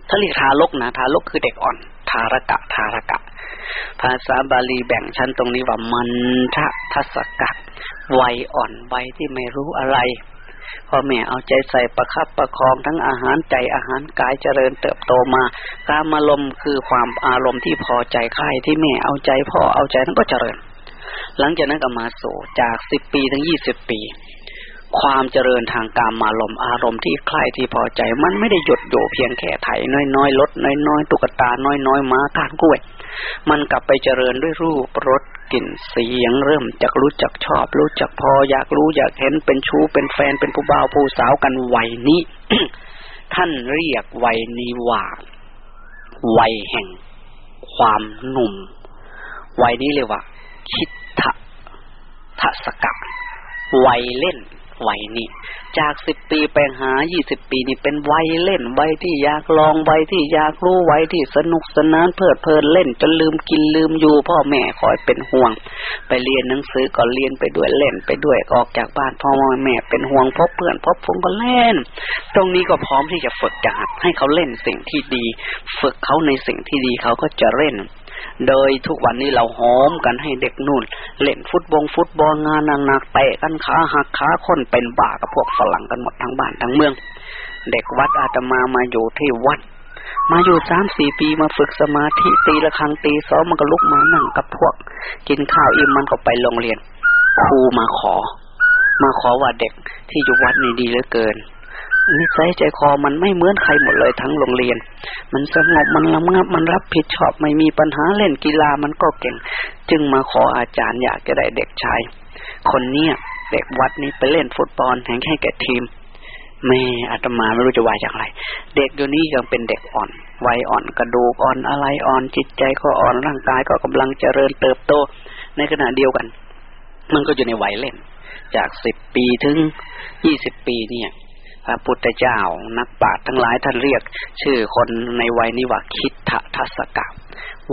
ถ้าเรียกทารกนะทารกคือเด็กอ่อน ทารกะ ทารกะ ภาษาบาลีแบ่งชั้นตรงนี้ว่ามันทะทัศกะ วัยอ่อนวัยที่ไม่รู้อะไรพ่อแม่เอาใจใส่ประคับประคองทั้งอาหารใจอาหารกายเจริญเติบโตมา การมาลมคือความอารมณ์ที่พอใจใครที่แม่เอาใจพ่อเอาใจนั้นก็เจริญ หลังจากนั้นก็มาสู่จากสิบปีถึงยี่สิบปี ความเจริญทางการมาลมอารมณ์ที่ใคร่ที่พอใจ มันไม่ได้หยุดอยู่เพียงแค่ไถน้อยๆลดน้อยๆตุกตาน้อยๆม้าการกล้วย มันกลับไปเจริญด้วยรูปรสกลิ่นเสียงเริ่มจากรู้จักชอบ รู้จักพออยากรู้อยากเห็นเป็นชู้เป็นแฟนเป็นผู้บ่าวผู้สาวกันวัยนี้ ท่านเรียกวัยนี้ว่าวัยแห่ง ความหนุ่มวัยนี้เลยว่า คิดทะทัศกะวัยเล่นวัยนี้ จากสิบปีไปหายี่สิบปีนี่เป็นวัยเล่นวัยที่อยากลองวัยที่อยากรู้วัยที่สนุกสนานเพลิดเพลินเล่นจนลืมกินลืมอยู่ พ่อแม่คอยเป็นห่วง ไปเรียนหนังสือก็เรียนไปด้วยเล่นไปด้วยออกจากบ้านพ่อแม่เป็นห่วงพบเพื่อนพบฟุ้งก็เล่น ตรงนี้ก็พร้อมที่จะฝึกจัดให้เขาเล่นสิ่งที่ดี ฝึกเขาในสิ่งที่ดีเขาก็จะเล่น โดยทุกวันนี้เราหอมกันให้เด็กนู่น เล่นฟุตบงฟุตบอลงานหนักๆเตะกันขาหักขาคนเป็นบ้ากับพวกฝรั่งกันหมดทั้งบ้านทั้งเมือง เด็กวัดอาตมามาอยู่ที่วัด มาอยู่สามสี่ปีมาฝึกสมาธิตีละครังตีสองมันก็ลุกมานั่งกับพวก กินข้าวอิ่มมันก็ไปโรงเรียน ครูมาขอ มาขอว่าเด็กที่อยู่วัดนี่ดีเหลือเกิน นิสัยใจคอมันไม่เหมือนใครหมดเลยทั้งโรงเรียน มันสงบมันลำงับมันรับผิดชอบไม่มีปัญหาเล่นกีฬามันก็เก่ง จึงมาขออาจารย์อยากจะได้เด็กชาย คนเนี้ยเด็กวัดนี้ไปเล่นฟุตบอลแข่งให้แก่ทีมแม่อาตมาไม่รู้จะว่าอย่างไร เด็กอยู่นี้ยังเป็นเด็กอ่อนวัยอ่อนกระดูกอ่อนอะไรอ่อนจิตใจก็อ่อนร่างกายก็กำลังเจริญเติบโตในขณะเดียวกัน มันก็อยู่ในวัยเล่น จากสิบปีถึงยี่สิบปีเนี่ย พระพุทธเจ้า นักปราชญ์ทั้งหลายท่านเรียก ชื่อคนในวัยนี้ว่าคิดทะทัศกะ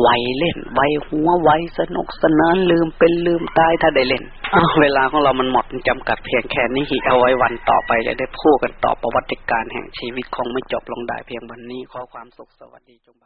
วัยเล่นวัยหัววัยสนุกสนานลืมเป็นลืมตายถ้าได้เล่นอ้าวเวลาของเรามันหมดจำกัดเพียงแค่นี้เอาไว้วันต่อไปจะได้พูดกันต่อประวัติการแห่งชีวิตคงไม่จบลงได้เพียงวันนี้ขอความสุขสวัสดีจง